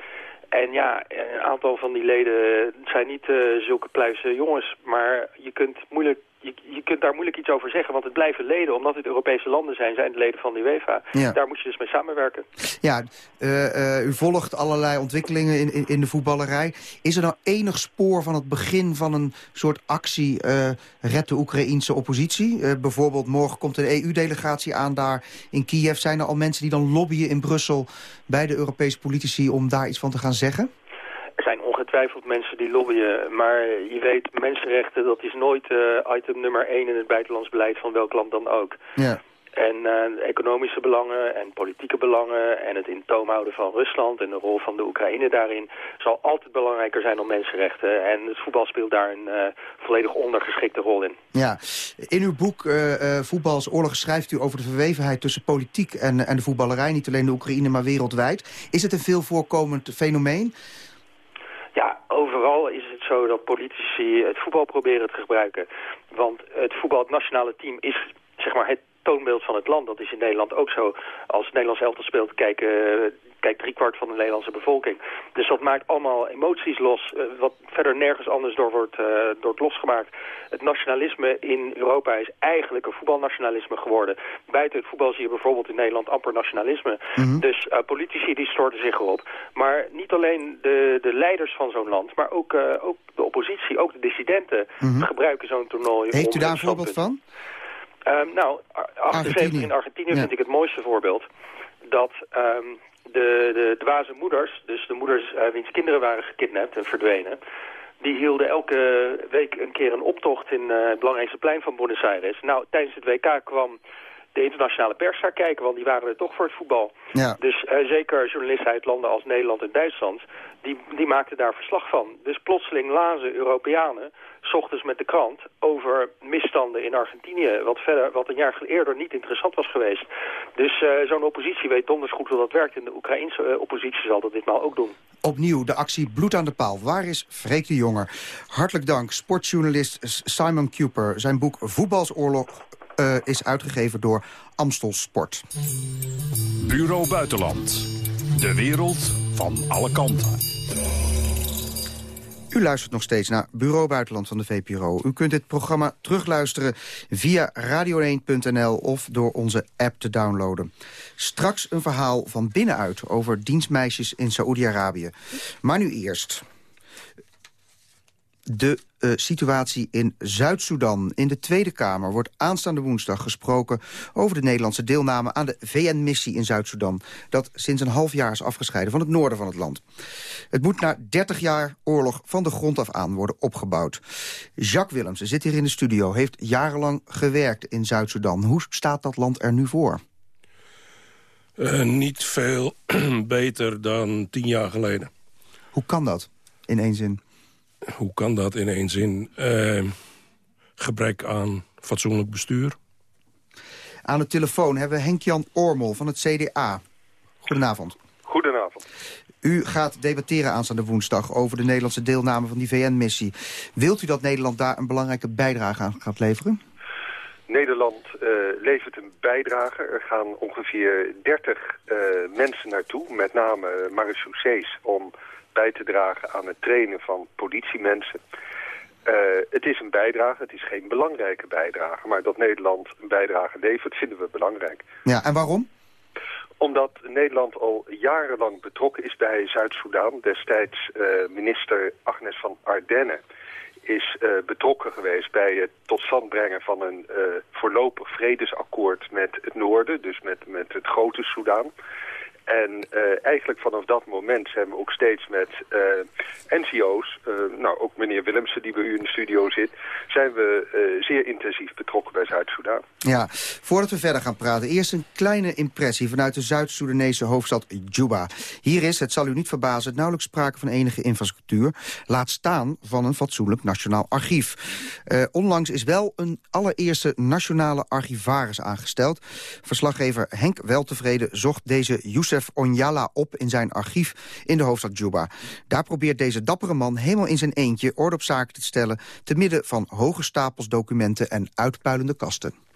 En ja, een aantal van die leden zijn niet zulke pluise jongens. Maar je kunt moeilijk je, je kunt daar moeilijk iets over zeggen, want het blijven leden. Omdat het Europese landen zijn, zijn het leden van de UEFA. Daar moet je dus mee samenwerken. Ja, uh, uh, u volgt allerlei ontwikkelingen in, in, in, de voetballerij. Is er nou enig spoor van het begin van een soort actie... Uh, red de Oekraïense oppositie? bijvoorbeeld morgen komt een EU-delegatie aan daar in Kiev. Zijn er al mensen die dan lobbyen in Brussel bij de Europese politici... om daar iets van te gaan zeggen? Ongetwijfeld mensen die lobbyen, maar je weet, mensenrechten, dat is nooit uh, item nummer één in het buitenlands beleid van welk land dan ook. Ja. En uh, economische belangen en politieke belangen en het in toom houden van Rusland en de rol van de Oekraïne daarin zal altijd belangrijker zijn dan mensenrechten. En het voetbal speelt daar een uh, volledig ondergeschikte rol in. Ja, in uw boek uh, Voetbal als oorlog schrijft u over de verwevenheid tussen politiek en, en de voetballerij, niet alleen de Oekraïne maar wereldwijd. Is het een veel voorkomend fenomeen? Overal is het zo dat politici het voetbal proberen te gebruiken. Want het voetbal, het nationale team, is zeg maar het toonbeeld van het land. Dat is in Nederland ook zo. Als het Nederlands elftal speelt, kijken, kijkt driekwart van de Nederlandse bevolking. Dus dat maakt allemaal emoties los, uh, wat verder nergens anders door wordt, uh, door losgemaakt. Het nationalisme in Europa is eigenlijk een voetbalnationalisme geworden. Buiten het voetbal zie je bijvoorbeeld in Nederland amper nationalisme. Mm -hmm. Dus uh, politici die storten zich erop. Maar niet alleen de, de leiders van zo'n land, maar ook, ook de oppositie, ook de dissidenten mm -hmm. gebruiken zo'n toernooi. Heeft u daar een voorbeeld van? Um, nou, 78 in Argentinië ja. vind ik het mooiste voorbeeld. Dat um, de, de dwaze moeders, dus de moeders uh, wiens kinderen waren gekidnapt en verdwenen... die hielden elke week een keer een optocht in uh, het belangrijkste plein van Buenos Aires. Nou, tijdens het WK kwam de internationale pers daar kijken, want die waren er toch voor het voetbal. Ja. Dus uh, zeker journalisten uit landen als Nederland en Duitsland, die, die maakten daar verslag van. Dus plotseling lazen Europeanen, s ochtends met de krant, over misstanden in Argentinië, wat, verder, wat een jaar eerder niet interessant was geweest. Dus uh, zo'n oppositie weet donders goed hoe dat werkt en de Oekraïnse uh, oppositie zal dat ditmaal ook doen. Opnieuw de actie Bloed aan de Paal. Waar is Freek de Jonger? Hartelijk dank, sportjournalist Simon Cooper. Zijn boek Voetbalsoorlog uh, is uitgegeven door Amstel Sport. Bureau Buitenland. De wereld van alle kanten. U luistert nog steeds naar Bureau Buitenland van de VPRO. U kunt dit programma terugluisteren via radio1.nl of door onze app te downloaden. Straks een verhaal van binnenuit over dienstmeisjes in Saoedi-Arabië. Maar nu eerst de uh, situatie in Zuid-Soedan. In de Tweede Kamer wordt aanstaande woensdag gesproken... over de Nederlandse deelname aan de VN-missie in Zuid-Soedan... dat sinds een half jaar is afgescheiden van het noorden van het land. Het moet na 30 jaar oorlog van de grond af aan worden opgebouwd. Jacques Willemsen zit hier in de studio, heeft jarenlang gewerkt in Zuid-Soedan. Hoe staat dat land er nu voor? Uh, niet veel beter dan tien jaar geleden. Hoe kan dat, in één zin? Hoe kan dat in één zin? Uh, gebrek aan fatsoenlijk bestuur. Aan de telefoon hebben we Henk-Jan Ormel van het CDA. Goedenavond. Goedenavond. U gaat debatteren aanstaande woensdag over de Nederlandse deelname van die VN-missie. Wilt u dat Nederland daar een belangrijke bijdrage aan gaat leveren? Nederland uh, levert een bijdrage. Er gaan ongeveer 30 uh, mensen naartoe, met name marechaussees, om bij te dragen aan het trainen van politiemensen. Uh, het is een bijdrage, het is geen belangrijke bijdrage. Maar dat Nederland een bijdrage levert, vinden we belangrijk. Ja, en waarom? Omdat Nederland al jarenlang betrokken is bij Zuid-Soedan. Destijds uh, minister Agnes van Ardenne is uh, betrokken geweest bij het tot stand brengen van een voorlopig vredesakkoord met het noorden. Dus met, met het grote Soedan. En uh, eigenlijk vanaf dat moment zijn we ook steeds met uh, NGO's, uh, nou ook meneer Willemsen die bij u in de studio zit, zijn we zeer intensief betrokken bij Zuid-Soedan. Ja, voordat we verder gaan praten, eerst een kleine impressie vanuit de Zuid-Soedanese hoofdstad Juba. Hier is, het zal u niet verbazen, nauwelijks sprake van enige infrastructuur, laat staan van een fatsoenlijk nationaal archief. onlangs is wel een allereerste nationale archivaris aangesteld. Verslaggever Henk Weltevreden zocht deze Youssef Onyala op in zijn archief in de hoofdstad Juba. Daar probeert deze dappere man helemaal in zijn eentje orde op zaken te stellen... te midden van hoge stapels documenten en uitpuilende kasten.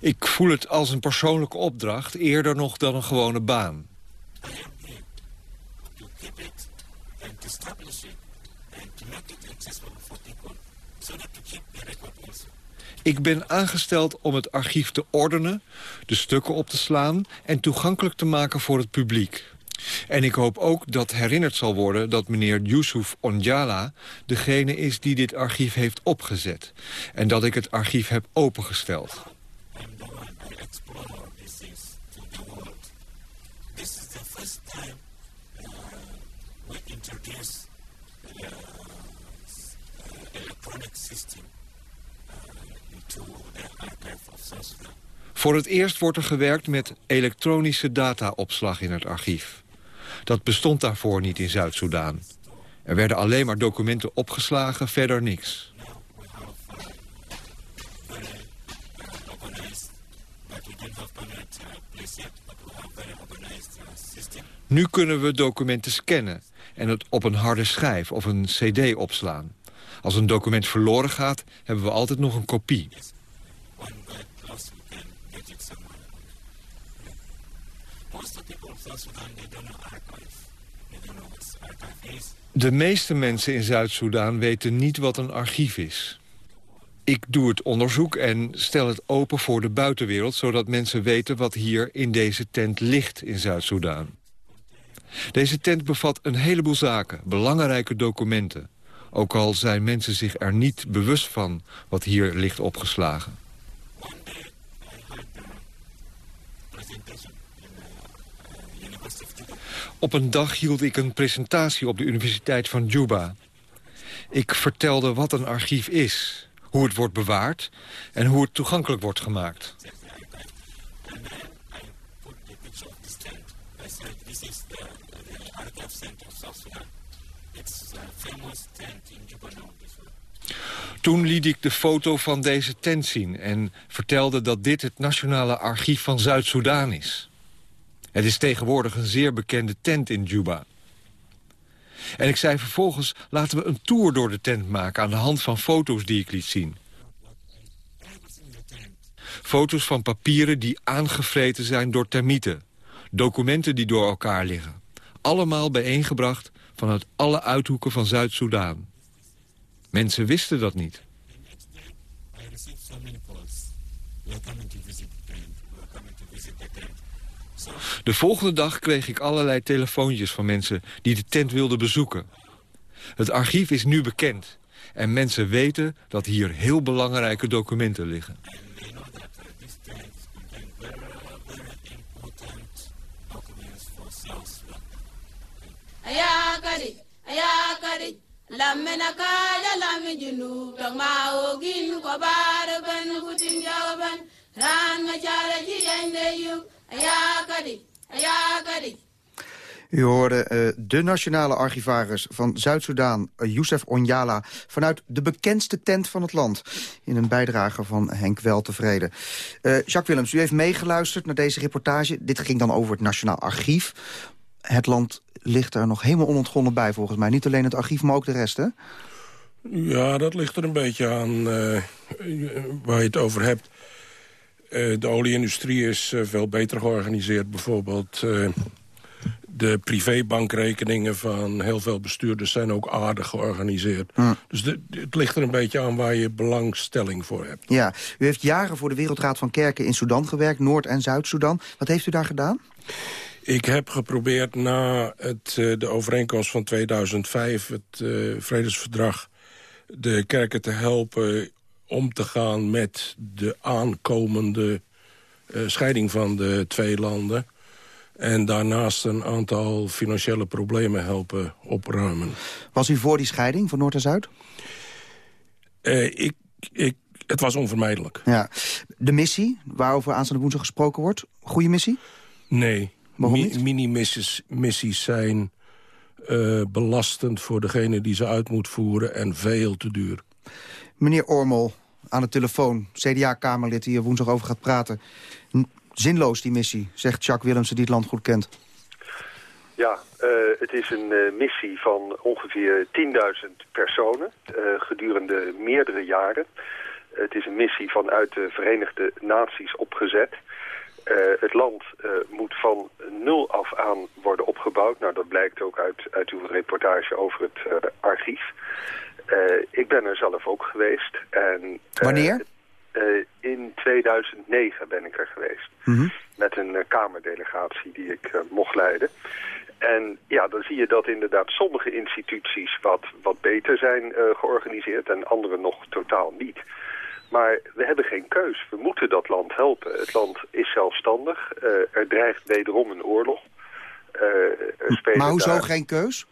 Ik voel het als een persoonlijke opdracht, eerder nog dan een gewone baan. Ik ben aangesteld om het archief te ordenen, de stukken op te slaan... en toegankelijk te maken voor het publiek. En ik hoop ook dat herinnerd zal worden dat meneer Yusuf Onjala... degene is die dit archief heeft opgezet. En dat ik het archief heb opengesteld. Voor het eerst wordt er gewerkt met elektronische dataopslag in het archief. Dat bestond daarvoor niet in Zuid-Soedan. Er werden alleen maar documenten opgeslagen, verder niks. Nu kunnen we documenten scannen en het op een harde schijf of een cd opslaan. Als een document verloren gaat, hebben we altijd nog een kopie. De meeste mensen in Zuid-Soedan weten niet wat een archief is. Ik doe het onderzoek en stel het open voor de buitenwereld... zodat mensen weten wat hier in deze tent ligt in Zuid-Soedan. Deze tent bevat een heleboel zaken, belangrijke documenten. Ook al zijn mensen zich er niet bewust van wat hier ligt opgeslagen. Op een dag hield ik een presentatie op de Universiteit van Juba. Ik vertelde wat een archief is, hoe het wordt bewaard... en hoe het toegankelijk wordt gemaakt. Toen liet ik de foto van deze tent zien en vertelde dat dit het Nationale Archief van Zuid-Soedan is. Het is tegenwoordig een zeer bekende tent in Juba. En ik zei vervolgens, laten we een tour door de tent maken... aan de hand van foto's die ik liet zien. Foto's van papieren die aangevreten zijn door termieten. Documenten die door elkaar liggen. Allemaal bijeengebracht vanuit alle uithoeken van Zuid-Soedan. Mensen wisten dat niet. De volgende dag kreeg ik allerlei telefoontjes van mensen die de tent wilden bezoeken. Het archief is nu bekend en mensen weten dat hier heel belangrijke documenten liggen. U hoorde uh, de nationale archivaris van Zuid-Soedan, uh, Youssef Onyala... vanuit de bekendste tent van het land. In een bijdrage van Henk Weltevreden. Uh, Jacques Willems, u heeft meegeluisterd naar deze reportage. Dit ging dan over het Nationaal Archief. Het land ligt er nog helemaal onontgonnen bij volgens mij. Niet alleen het archief, maar ook de rest, hè? Ja, dat ligt er een beetje aan waar je het over hebt. De olieindustrie is veel beter georganiseerd. Bijvoorbeeld de privébankrekeningen van heel veel bestuurders zijn ook aardig georganiseerd. Dus de, het ligt er een beetje aan waar je belangstelling voor hebt. Ja, u heeft jaren voor de Wereldraad van Kerken in Sudan gewerkt, Noord- en Zuid-Soedan. Wat heeft u daar gedaan? Ik heb geprobeerd na het, de overeenkomst van 2005, het uh, vredesverdrag... de kerken te helpen om te gaan met de aankomende uh, scheiding van de twee landen... En daarnaast een aantal financiële problemen helpen opruimen. Was u voor die scheiding van Noord en Zuid? Uh, ik, ik, het was onvermijdelijk. Ja. De missie, waarover aanstaande woensdag gesproken wordt, goede missie? Nee. Mi Mini-missies missies zijn uh, belastend voor degene die ze uit moet voeren en veel te duur. Meneer Ormel, aan de telefoon, CDA-Kamerlid die er woensdag over gaat praten zinloos, die missie, zegt Jacques Willemsen, die het land goed kent. Ja, uh, het is een uh, missie van ongeveer 10.000 personen uh, gedurende meerdere jaren. het is een missie vanuit de Verenigde Naties opgezet. het land moet van nul af aan worden opgebouwd. Nou, dat blijkt ook uit, uit uw reportage over het archief. Ik ben er zelf ook geweest. En, Wanneer? Uh, in 2009 ben ik er geweest. Mm -hmm. Met een uh, kamerdelegatie die ik uh, mocht leiden. En ja, dan zie je dat inderdaad sommige instituties wat, wat beter zijn georganiseerd... en andere nog totaal niet. Maar we hebben geen keus. We moeten dat land helpen. Het land is zelfstandig. er dreigt wederom een oorlog. maar hoezo daar... geen keus?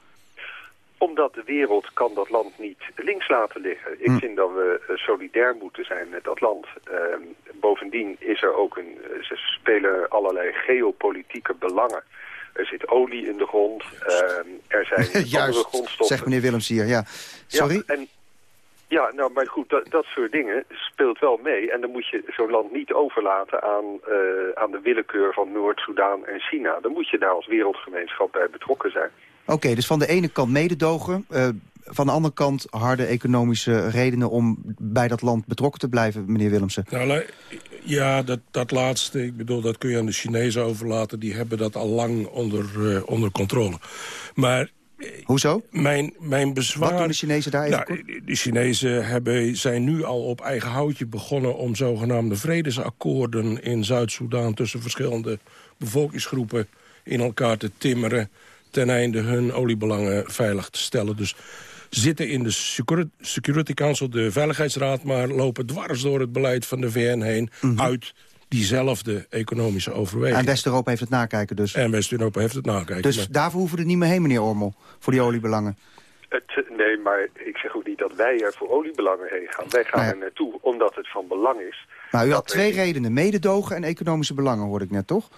Omdat de wereld kan dat land niet links laten liggen. Ik hm. vind dat we solidair moeten zijn met dat land. Uh, bovendien is er ook een... Ze spelen allerlei geopolitieke belangen. Er zit olie in de grond. Uh, er zijn Juist, andere grondstoffen. zegt meneer Willems hier, ja. Sorry? Ja, en, ja nou, maar goed, dat, dat soort dingen speelt wel mee. En dan moet je zo'n land niet overlaten aan, uh, aan de willekeur van Noord-Soedan en China. Dan moet je daar als wereldgemeenschap bij betrokken zijn. Oké, okay, dus van de ene kant mededogen, uh, van de andere kant harde economische redenen om bij dat land betrokken te blijven, meneer Willemsen. Nou, ja, dat, dat laatste, ik bedoel, dat kun je aan de Chinezen overlaten. Die hebben dat al lang onder, uh, onder controle. Maar Hoezo? Mijn, mijn bezwaar... Wat doen de Chinezen daar even nou, De Chinezen hebben, zijn nu al op eigen houtje begonnen... om zogenaamde vredesakkoorden in Zuid-Soedan... tussen verschillende bevolkingsgroepen in elkaar te timmeren... ten einde hun oliebelangen veilig te stellen. Dus zitten in de Security Council, de Veiligheidsraad... maar lopen dwars door het beleid van de VN heen... Mm -hmm. uit diezelfde economische overweging. En West-Europa heeft het nakijken dus? En West-Europa heeft het nakijken. Dus maar... daarvoor hoeven we er niet meer heen, meneer Ormel, voor die oliebelangen? Het, nee, maar ik zeg ook niet dat wij er voor oliebelangen heen gaan. Wij gaan Nee. er naartoe omdat het van belang is. Nou, u had we- twee redenen, mededogen en economische belangen, hoorde ik net, toch?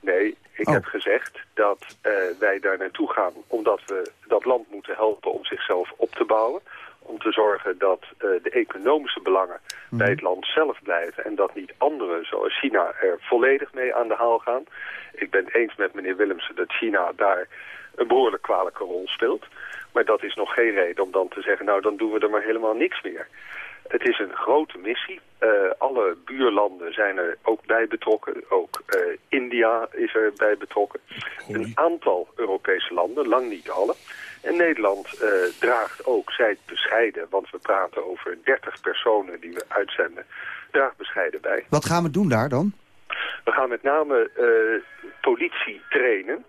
Nee, ik Oh. heb gezegd dat eh, wij daar naartoe gaan omdat we dat land moeten helpen om zichzelf op te bouwen. om te zorgen dat eh, de economische belangen Mhm. bij het land zelf blijven... en dat niet anderen, zoals China, er volledig mee aan de haal gaan. Ik ben het eens met meneer Willemsen dat China daar een behoorlijk kwalijke rol speelt. Maar dat is nog geen reden om dan te zeggen... nou, dan doen we er maar helemaal niks meer. Het is een grote missie. Eh, alle buurlanden zijn er ook bij betrokken. Ook eh, India is er bij betrokken. Een aantal Europese landen, lang niet alle. En Nederland eh, draagt ook, zij het bescheiden... want we praten over 30 personen die we uitzenden... draagt bescheiden bij. Wat gaan we doen daar dan? We gaan met name politie trainen.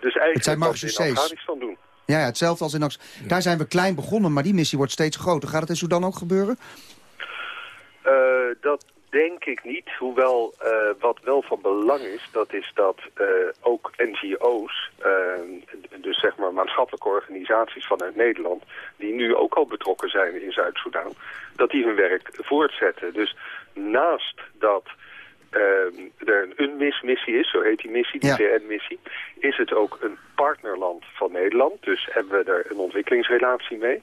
Dus eigenlijk Het zijn wat we in. Afghanistan doen. Ja, ja, hetzelfde als in Ax. Daar zijn we klein begonnen, maar die missie wordt steeds groter. Gaat het in Sudan ook gebeuren? Eh, dat denk ik niet. Hoewel eh, wat wel van belang is, dat is dat eh, ook NGO's, dus zeg maar maatschappelijke organisaties vanuit Nederland, die nu ook al betrokken zijn in Zuid-Soedan, dat die hun werk voortzetten. Dus naast dat er een UNMIS-missie is, zo heet die missie, die VN-missie, is het ook een partnerland van Nederland. Dus hebben we er een ontwikkelingsrelatie mee.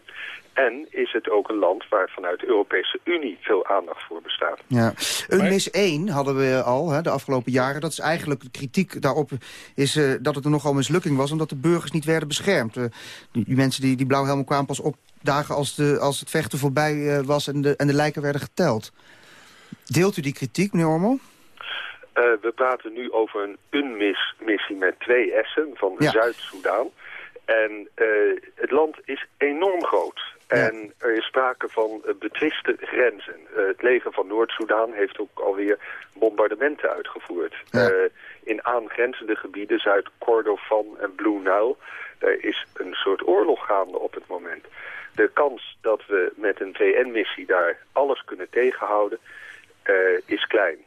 En is het ook een land waar vanuit de Europese Unie veel aandacht voor bestaat. Ja. Een mis 1 hadden we al hè, de afgelopen jaren. Dat is eigenlijk de kritiek daarop is eh, dat het er nogal mislukking was... omdat de burgers niet werden beschermd. Eh, die, die mensen die, die blauwhelmen kwamen pas op dagen als, de, als het vechten voorbij eh, was... En de, en de lijken werden geteld. Deelt u die kritiek, meneer Ormel? Eh, we praten nu over een UNMIS-missie met twee S'en van Ja. Zuid-Soedan. En eh, het land is enorm groot. En er is sprake van eh, betwiste grenzen. Het leger van Noord-Soedan heeft ook alweer bombardementen uitgevoerd. Eh, in aangrenzende gebieden, Zuid-Kordofan en Blue Nile, daar is een soort oorlog gaande op het moment. De kans dat we met een VN-missie daar alles kunnen tegenhouden, is klein.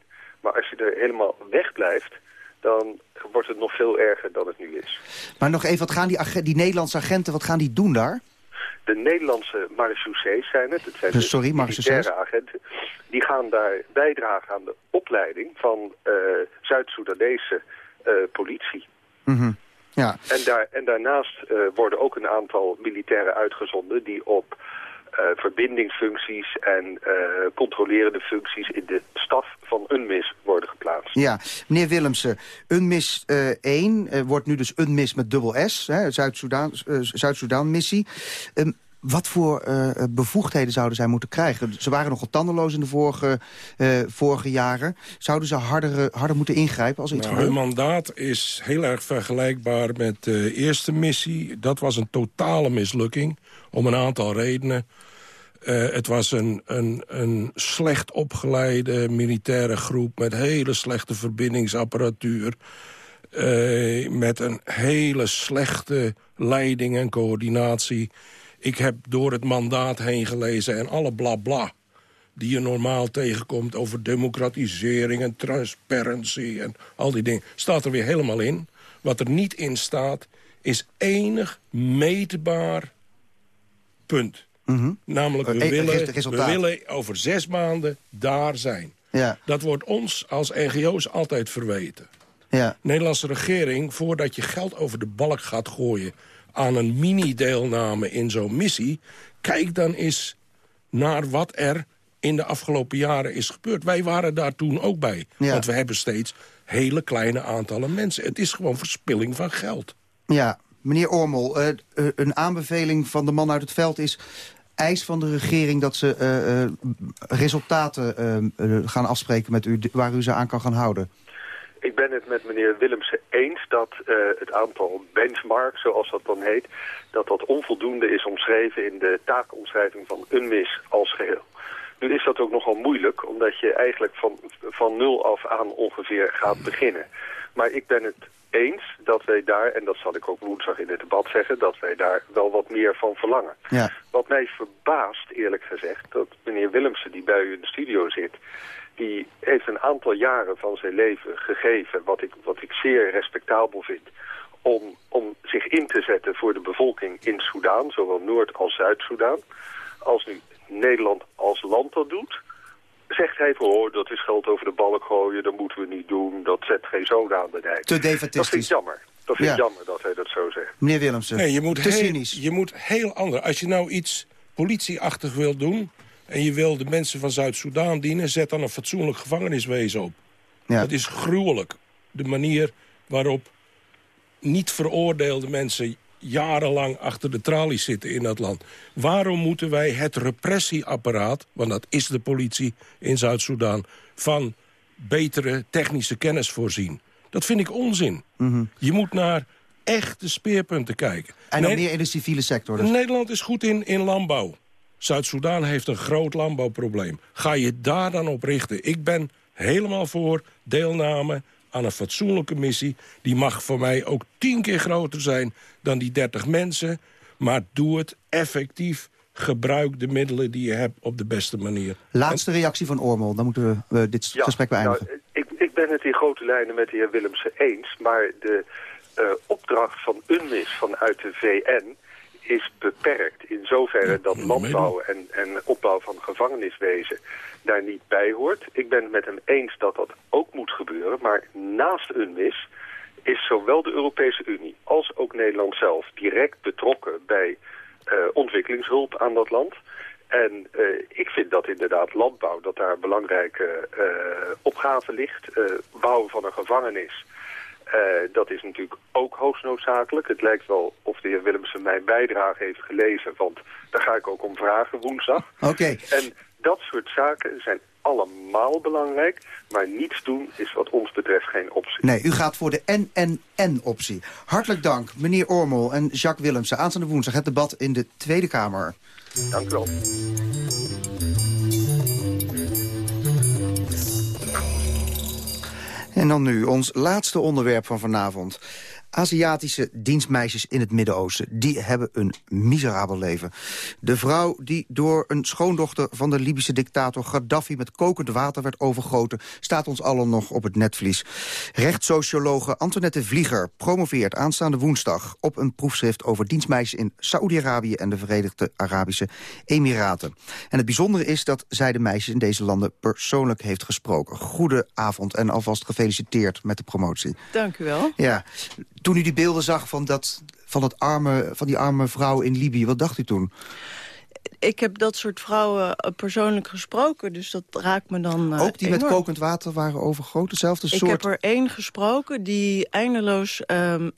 Maar als je er helemaal wegblijft, dan wordt het nog veel erger dan het nu is. Maar nog even, wat gaan die, die Nederlandse agenten, wat gaan die doen daar? De Nederlandse marechaussees zijn het. Het zijn de sorry, militaire agenten. Die gaan daar bijdragen aan de opleiding van eh, Zuid-Soedanese eh, politie. Mhm. Ja. En, daar, en daarnaast eh, worden ook een aantal militairen uitgezonden... die op verbindingsfuncties en eh, controlerende functies... in de staf van UNMIS worden geplaatst. Ja, meneer Willemsen, UNMIS eh 1 eh, wordt nu dus UNMIS met dubbel S, eh, Zuid-Soedan-missie. Ehm, wat voor eh, bevoegdheden zouden zij moeten krijgen? Ze waren nogal tandeloos in de vorige, eh, vorige jaren. Zouden ze harder, harder moeten ingrijpen als iets Nou, hun mandaat is heel erg vergelijkbaar met de eerste missie. Dat was een totale mislukking, om een aantal redenen. Eh, het was een, een, een slecht opgeleide militaire groep... met hele slechte verbindingsapparatuur. eh, met een hele slechte leiding en coördinatie. Ik heb door het mandaat heen gelezen en alle blabla die je normaal tegenkomt over democratisering en transparency en al die dingen, staat er weer helemaal in. Wat er niet in staat, is enig meetbaar punt. Namelijk, we, eh, willen, we willen over zes maanden daar zijn. Ja, Dat wordt ons als NGO's altijd verweten. ja. Nederlandse regering, voordat je geld over de balk gaat gooien... aan een mini-deelname in zo'n missie... kijk dan eens naar wat er in de afgelopen jaren is gebeurd. Wij waren daar toen ook bij. Ja. Want we hebben steeds hele kleine aantallen mensen. Het is gewoon verspilling van geld. Ja, meneer Ormel, eh, eh, een aanbeveling van de man uit het veld is... eis van de regering dat ze eh, resultaten gaan afspreken met u... waar u ze aan kan gaan houden. Ik ben het met meneer Willemsen eens dat eh, het aantal benchmarks, zoals dat dan heet... dat dat onvoldoende is omschreven in de taakomschrijving van UNMIS als geheel. Nu is dat ook nogal moeilijk, omdat je eigenlijk van, van nul af aan ongeveer gaat beginnen. Maar ik ben het eens dat wij daar, en dat zal ik ook woensdag in het debat zeggen... dat wij daar wel wat meer van verlangen. Ja. Wat mij verbaast, eerlijk gezegd, dat meneer Willemsen, die bij u in de studio zit... die heeft een aantal jaren van zijn leven gegeven, wat ik, wat ik zeer respectabel vind... Om, om zich in te zetten voor de bevolking in Soedan, zowel Noord- als Zuid-Soedan. Als nu Nederland als land dat doet, zegt hij van... Oh, dat is geld over de balk gooien, dat moeten we niet doen, dat zet geen zoden aan de dijk. Te Dat vind ik defatistisch. jammer. Dat vind ik Ja. jammer dat hij dat zo zegt. Meneer Willemsen, Nee, je moet, te heel, cynisch. je moet heel anders. Als je nou iets politieachtig wilt doen... en je wil de mensen van Zuid-Soedan dienen... zet dan een fatsoenlijk gevangeniswezen op. Ja. Dat is gruwelijk. De manier waarop niet veroordeelde mensen jarenlang achter de tralies zitten in dat land. Waarom moeten wij het repressieapparaat, want dat is de politie in Zuid-Soedan... van betere technische kennis voorzien? Dat vind ik onzin. Je moet naar echte speerpunten kijken. En dan Nee- meer in de civiele sector. Dus. Nederland is goed in, in landbouw. Zuid-Soedan heeft een groot landbouwprobleem. Ga je daar dan op richten? Ik ben helemaal voor deelname aan een fatsoenlijke missie. Die mag voor mij ook tien keer groter zijn dan die 30 mensen. Maar doe het effectief. Gebruik de middelen die je hebt op de beste manier. Laatste reactie van Ormel, dan moeten we dit gesprek beëindigen. Nou, ik, ik ben het in grote lijnen met de heer Willemsen eens, maar de eh, opdracht van UNMIS vanuit de VN is beperkt. In zoverre dat landbouw en, en opbouw van gevangeniswezen daar niet bij hoort. Ik ben het met hem eens dat dat ook moet gebeuren, maar naast UNMIS is zowel de Europese Unie als ook Nederland zelf direct betrokken bij eh, ontwikkelingshulp aan dat land. En eh, ik vind dat inderdaad landbouw, dat daar een belangrijke eh, opgave ligt. Bouwen van een gevangenis, eh, dat is natuurlijk ook hoogst noodzakelijk. Het lijkt wel of de heer Willemsen mijn bijdrage heeft gelezen, want daar ga ik ook om vragen woensdag. Oké. En dat soort zaken zijn allemaal belangrijk, maar niets doen is wat ons betreft geen optie. Nee, u gaat voor de NNN-optie. Hartelijk dank, meneer Ormel en Jacques Willemsen. Aanstaande woensdag het debat in de Tweede Kamer. Dank u wel. En dan nu ons laatste onderwerp van vanavond. Aziatische dienstmeisjes in het Midden-Oosten, die hebben een miserabel leven. De vrouw die door een schoondochter van de Libische dictator Gaddafi met kokend water werd overgoten, staat ons allen nog op het netvlies. Rechtssociologe Antoinette Vlieger promoveert aanstaande woensdag op een proefschrift over dienstmeisjes in Saoedi-Arabië en de Verenigde Arabische Emiraten. En het bijzondere is dat zij de meisjes in deze landen persoonlijk heeft gesproken. Goedenavond en alvast gefeliciteerd met de promotie. Dank u wel. Ja, toen u die beelden zag van, dat, van, het arme, van die arme vrouw in Libië, wat dacht u toen? Ik heb dat soort vrouwen eh, persoonlijk gesproken, dus dat raakt me dan eh, Ook die met kokend water waren overgoten, hetzelfde Ik soort? heb er één gesproken die eindeloos ehm,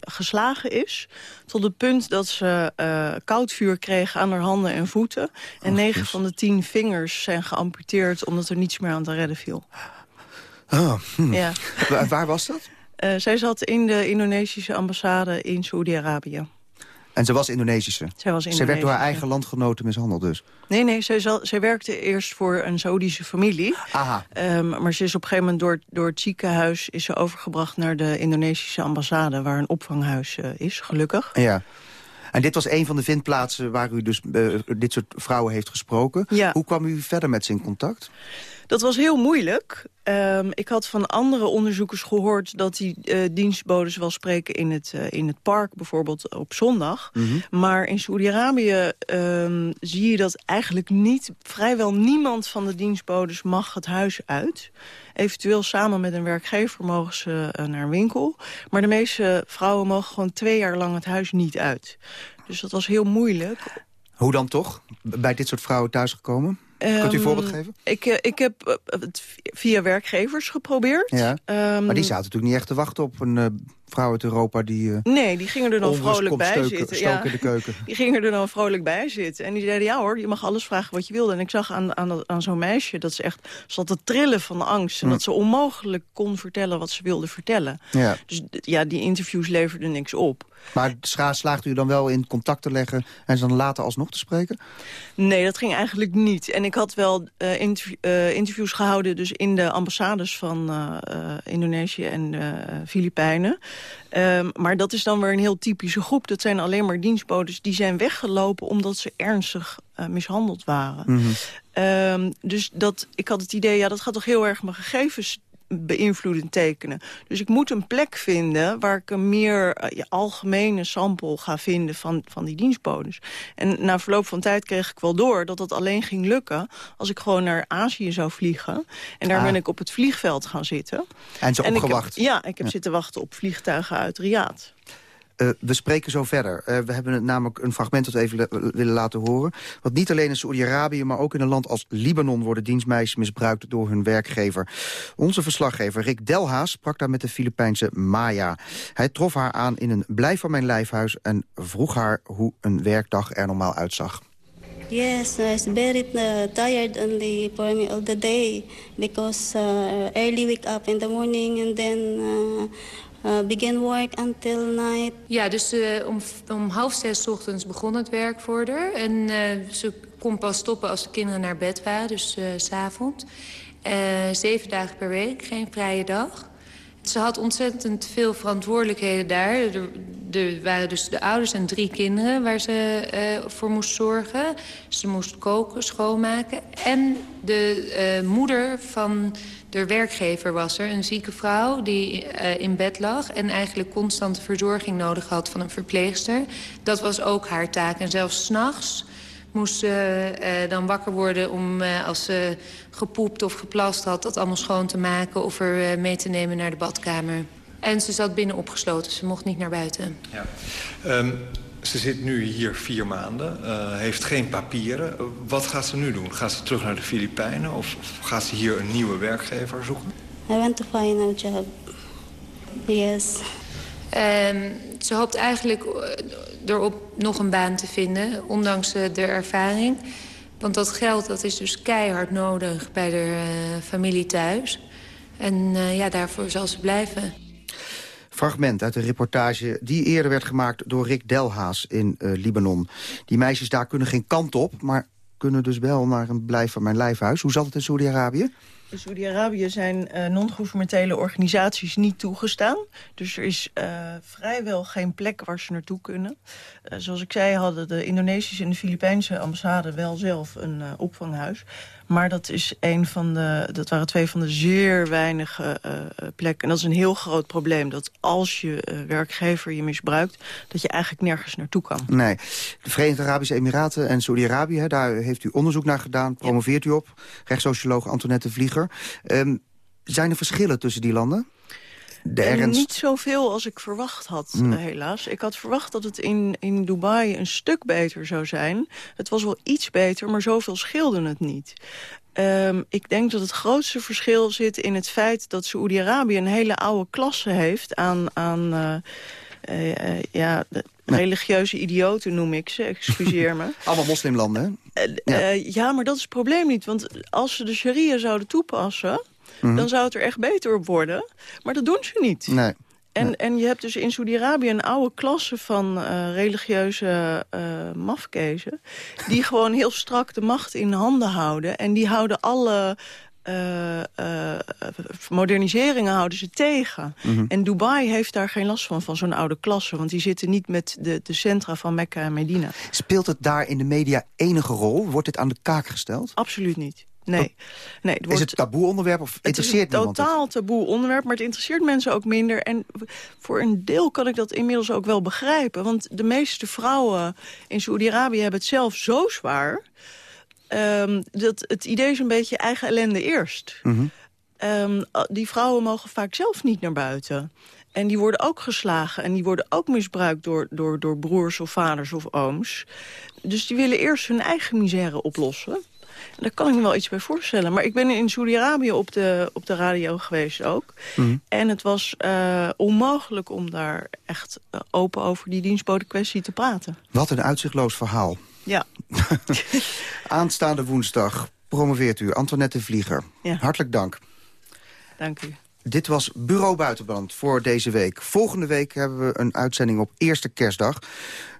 geslagen is... tot het punt dat ze eh, koud vuur kreeg aan haar handen en voeten. En negen van de tien vingers zijn geamputeerd... omdat er niets meer aan te redden viel. Hm. Ja. Waar, waar was dat? Eh, zij zat in de Indonesische ambassade in Saoedi-Arabië. En ze was Indonesische? Zij was Zij werd door haar Indonesische. eigen landgenoten mishandeld dus? Nee, nee, zij, zal, zij werkte eerst voor een Saoedische familie. Aha. Ehm, maar ze is op een gegeven moment door, door het ziekenhuis... is ze overgebracht naar de Indonesische ambassade... waar een opvanghuis eh, is, gelukkig. Ja. En dit was een van de vindplaatsen waar u dus eh, dit soort vrouwen heeft gesproken. Ja. Hoe kwam u verder met ze in contact? Dat was heel moeilijk. Ehm, ik had van andere onderzoekers gehoord dat die eh, dienstbodes wel spreken in het, eh, in het park, bijvoorbeeld op zondag. Maar in Saoedi-Arabië ehm, zie je dat eigenlijk niet, vrijwel niemand van de dienstbodes mag het huis uit. Eventueel samen met een werkgever mogen ze eh, naar een winkel. Maar de meeste vrouwen mogen gewoon twee jaar lang het huis niet uit. Dus dat was heel moeilijk. Hoe dan toch? Bij dit soort vrouwen thuisgekomen? Kunt u een Ehm, voorbeeld geven? Ik, eh, ik heb eh, het via werkgevers geprobeerd. Ja. Ehm, maar die zaten natuurlijk niet echt te wachten op een eh, vrouw uit Europa die... eh, Nee, die gingen er dan vrolijk bij zitten. in de keuken. Die gingen er dan vrolijk bij zitten. En die zeiden, ja hoor, je mag alles vragen wat je wilde. En ik zag aan, aan, aan zo'n meisje dat ze echt zat te trillen van de angst. En Hm. dat ze onmogelijk kon vertellen wat ze wilde vertellen. Ja. Dus ja, die interviews leverden niks op. Maar slaagt u dan wel in contact te leggen en ze dan later alsnog te spreken? Nee, dat ging eigenlijk niet. En ik had wel eh, interv- eh, interviews gehouden dus in de ambassades van Indonesië en Filipijnen. Ehm, maar dat is dan weer een heel typische groep. Dat zijn alleen maar dienstbodes die zijn weggelopen omdat ze ernstig eh, mishandeld waren. Ehm, dus dat, ik had het idee, ja, dat gaat toch heel erg mijn gegevens beïnvloeden tekenen. Dus ik moet een plek vinden waar ik een meer eh, ja, algemene sample ga vinden van, van die dienstbodes. En na verloop van tijd kreeg ik wel door dat dat alleen ging lukken als ik gewoon naar Azië zou vliegen. En daar Ah. ben ik op het vliegveld gaan zitten. En ze ik heb- opgewacht? ja, ik heb Ja. zitten wachten op vliegtuigen uit Riyadh. Uh, we spreken zo verder. Uh, we hebben namelijk een fragment dat we even willen laten horen. Want niet alleen in Saoedi-Arabië, maar ook in een land als Libanon... worden dienstmeisjes misbruikt door hun werkgever. Onze verslaggever Rick Delhaas sprak daar met de Filipijnse Maya. Hij trof haar aan in een Blijf van mijn lijfhuis... en vroeg haar hoe een werkdag er normaal uitzag. Yes, I was very uh, tired only for me all the day because uh, early wake up in the morning and then uh, uh, begin work until night. Ja, dus uh, om, om half zes ochtends begon het werk voor haar. En uh, ze kon pas stoppen als de kinderen naar bed waren, dus uh, s'avonds. zeven dagen per week, geen vrije dag. Ze had ontzettend veel verantwoordelijkheden daar. Er, waren dus de ouders en drie kinderen waar ze voor moest zorgen. Ze moest koken, schoonmaken. En de moeder van de werkgever was er. Een zieke vrouw die uh, in bed lag... en eigenlijk constante verzorging nodig had van een verpleegster. Dat was ook haar taak. En zelfs s'nachts moest ze uh, dan wakker worden om uh, als ze gepoept of geplast had... dat allemaal schoon te maken of er mee te nemen naar de badkamer. En ze zat binnen opgesloten, ze mocht niet naar buiten. Ja. Um, ze zit nu hier vier maanden, heeft geen papieren. wat gaat ze nu doen? Gaat ze terug naar de Filipijnen of, of gaat ze hier een nieuwe werkgever zoeken? I want to find a job. Yes. Um, ze hoopt eigenlijk erop nog een baan te vinden, ondanks de ervaring. Want dat geld dat is dus keihard nodig bij de uh, familie thuis. En uh, ja, daarvoor zal ze blijven. Fragment uit de reportage die eerder werd gemaakt door Rick Delhaas in uh, Libanon. Die meisjes daar kunnen geen kant op, maar kunnen dus wel naar een blijf van mijn lijfhuis. Hoe zat het in Saudi-Arabië? In Saudi-Arabië zijn uh, non-governementele organisaties niet toegestaan. Dus er is uh, vrijwel geen plek waar ze naartoe kunnen. Zoals ik zei hadden de Indonesische en de Filipijnse ambassade wel zelf een opvanghuis. Maar dat, is een van de, dat waren twee van de zeer weinige uh, plekken. En dat is een heel groot probleem. Dat als je uh, werkgever je misbruikt... dat je eigenlijk nergens naartoe kan. Nee. De Verenigde Arabische Emiraten en Saudi-Arabië... daar heeft u onderzoek naar gedaan. Promoveert u op. Rechtssocioloog Antoinette Vlieger. Um, zijn er verschillen tussen die landen? De ernst... Niet zoveel als ik verwacht had, mm. uh, helaas. Ik had verwacht dat het in, in Dubai een stuk beter zou zijn. Het was wel iets beter, maar zoveel scheelde het niet. Um, ik denk dat het grootste verschil zit in het feit dat Saoedi-Arabië... een hele oude klasse heeft aan... aan uh, uh, ja, religieuze idioten noem ik ze, excuseer me. Allemaal moslimlanden, hè? Ja. ja. maar dat is het probleem niet. Want als ze de sharia zouden toepassen... -hmm. dan zou het er echt beter op worden. Maar dat doen ze niet. Nee. En, en je hebt dus in Saudi-Arabië een oude klasse van uh, religieuze uh, mafkezen... die gewoon heel strak de macht in handen houden. En die houden alle uh, uh, moderniseringen houden ze tegen. Mm -hmm. En Dubai heeft daar geen last van, van zo'n oude klasse. Want die zitten niet met de, de centra van Mekka en Medina. Speelt het daar in de media enige rol? Wordt dit aan de kaak gesteld? Absoluut niet. Nee. nee het wordt, is het taboe onderwerp of interesseert Het is een totaal taboe onderwerp, maar het interesseert mensen ook minder. En voor een deel kan ik dat inmiddels ook wel begrijpen. Want de meeste vrouwen in Saoedi-Arabië hebben het zelf zo zwaar... Um, dat het idee is een beetje eigen ellende eerst. Mm -hmm. um, die vrouwen mogen vaak zelf niet naar buiten. En die worden ook geslagen en die worden ook misbruikt door, door, door broers of vaders of ooms. Dus die willen eerst hun eigen misère oplossen. Daar kan ik me wel iets bij voorstellen. Maar ik ben in Saudi-Arabië op de, op de radio geweest ook. Mm. En het was uh, onmogelijk om daar echt uh, open over die dienstbodenkwestie te praten. Wat een uitzichtloos verhaal. Ja. Aanstaande woensdag promoveert u Antoinette Vlieger. Ja. Hartelijk dank. Dank u. Dit was Bureau Buitenland voor deze week. Volgende week hebben we een uitzending op eerste kerstdag.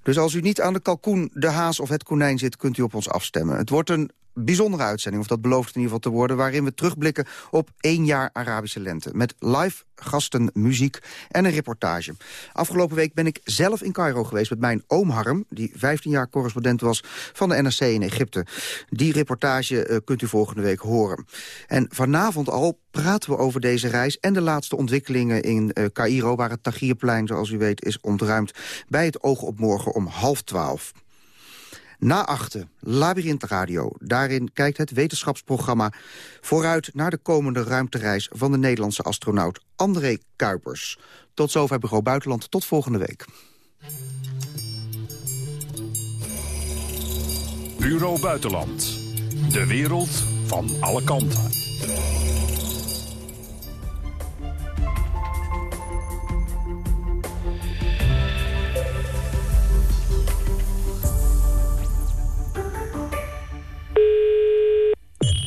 Dus als u niet aan de kalkoen, de haas of het konijn zit... kunt u op ons afstemmen. Het wordt een bijzondere uitzending, of dat belooft in ieder geval te worden... waarin we terugblikken op één jaar Arabische lente. Met live gasten, muziek en een reportage. Afgelopen week ben ik zelf in Cairo geweest met mijn oom Harm... die 15 jaar correspondent was van de NRC in Egypte. Die reportage uh, kunt u volgende week horen. En vanavond al praten we over deze reis en de laatste ontwikkelingen in uh, Cairo... waar het Tahrirplein, zoals u weet, is ontruimd... bij het oog op morgen om half twaalf. Na achten, Labyrinth Radio. Daarin kijkt het wetenschapsprogramma vooruit naar de komende ruimtereis van de Nederlandse astronaut André Kuipers. Tot zover Bureau Buitenland. Tot volgende week. Bureau Buitenland. De wereld van alle kanten.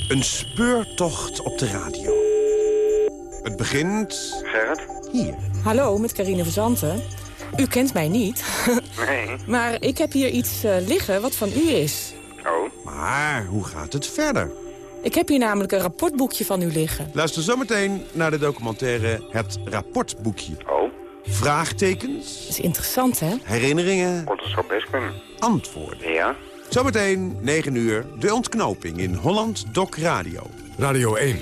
Een speurtocht op de radio. Het begint... Gerrit? Hier. Hallo, met Carine Verzanten. U kent mij niet. Nee. maar ik heb hier iets eh, liggen wat van u is. Oh? Maar hoe gaat het verder? Ik heb hier namelijk een rapportboekje van u liggen. Luister zometeen naar de documentaire Het Rapportboekje. Oh? Vraagtekens. Dat is interessant, hè? Herinneringen. Dat zou best kunnen. Antwoorden. Ja? Zometeen, 9 uur, de ontknoping in Holland Doc Radio. Radio 1.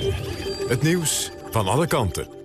Het nieuws van alle kanten.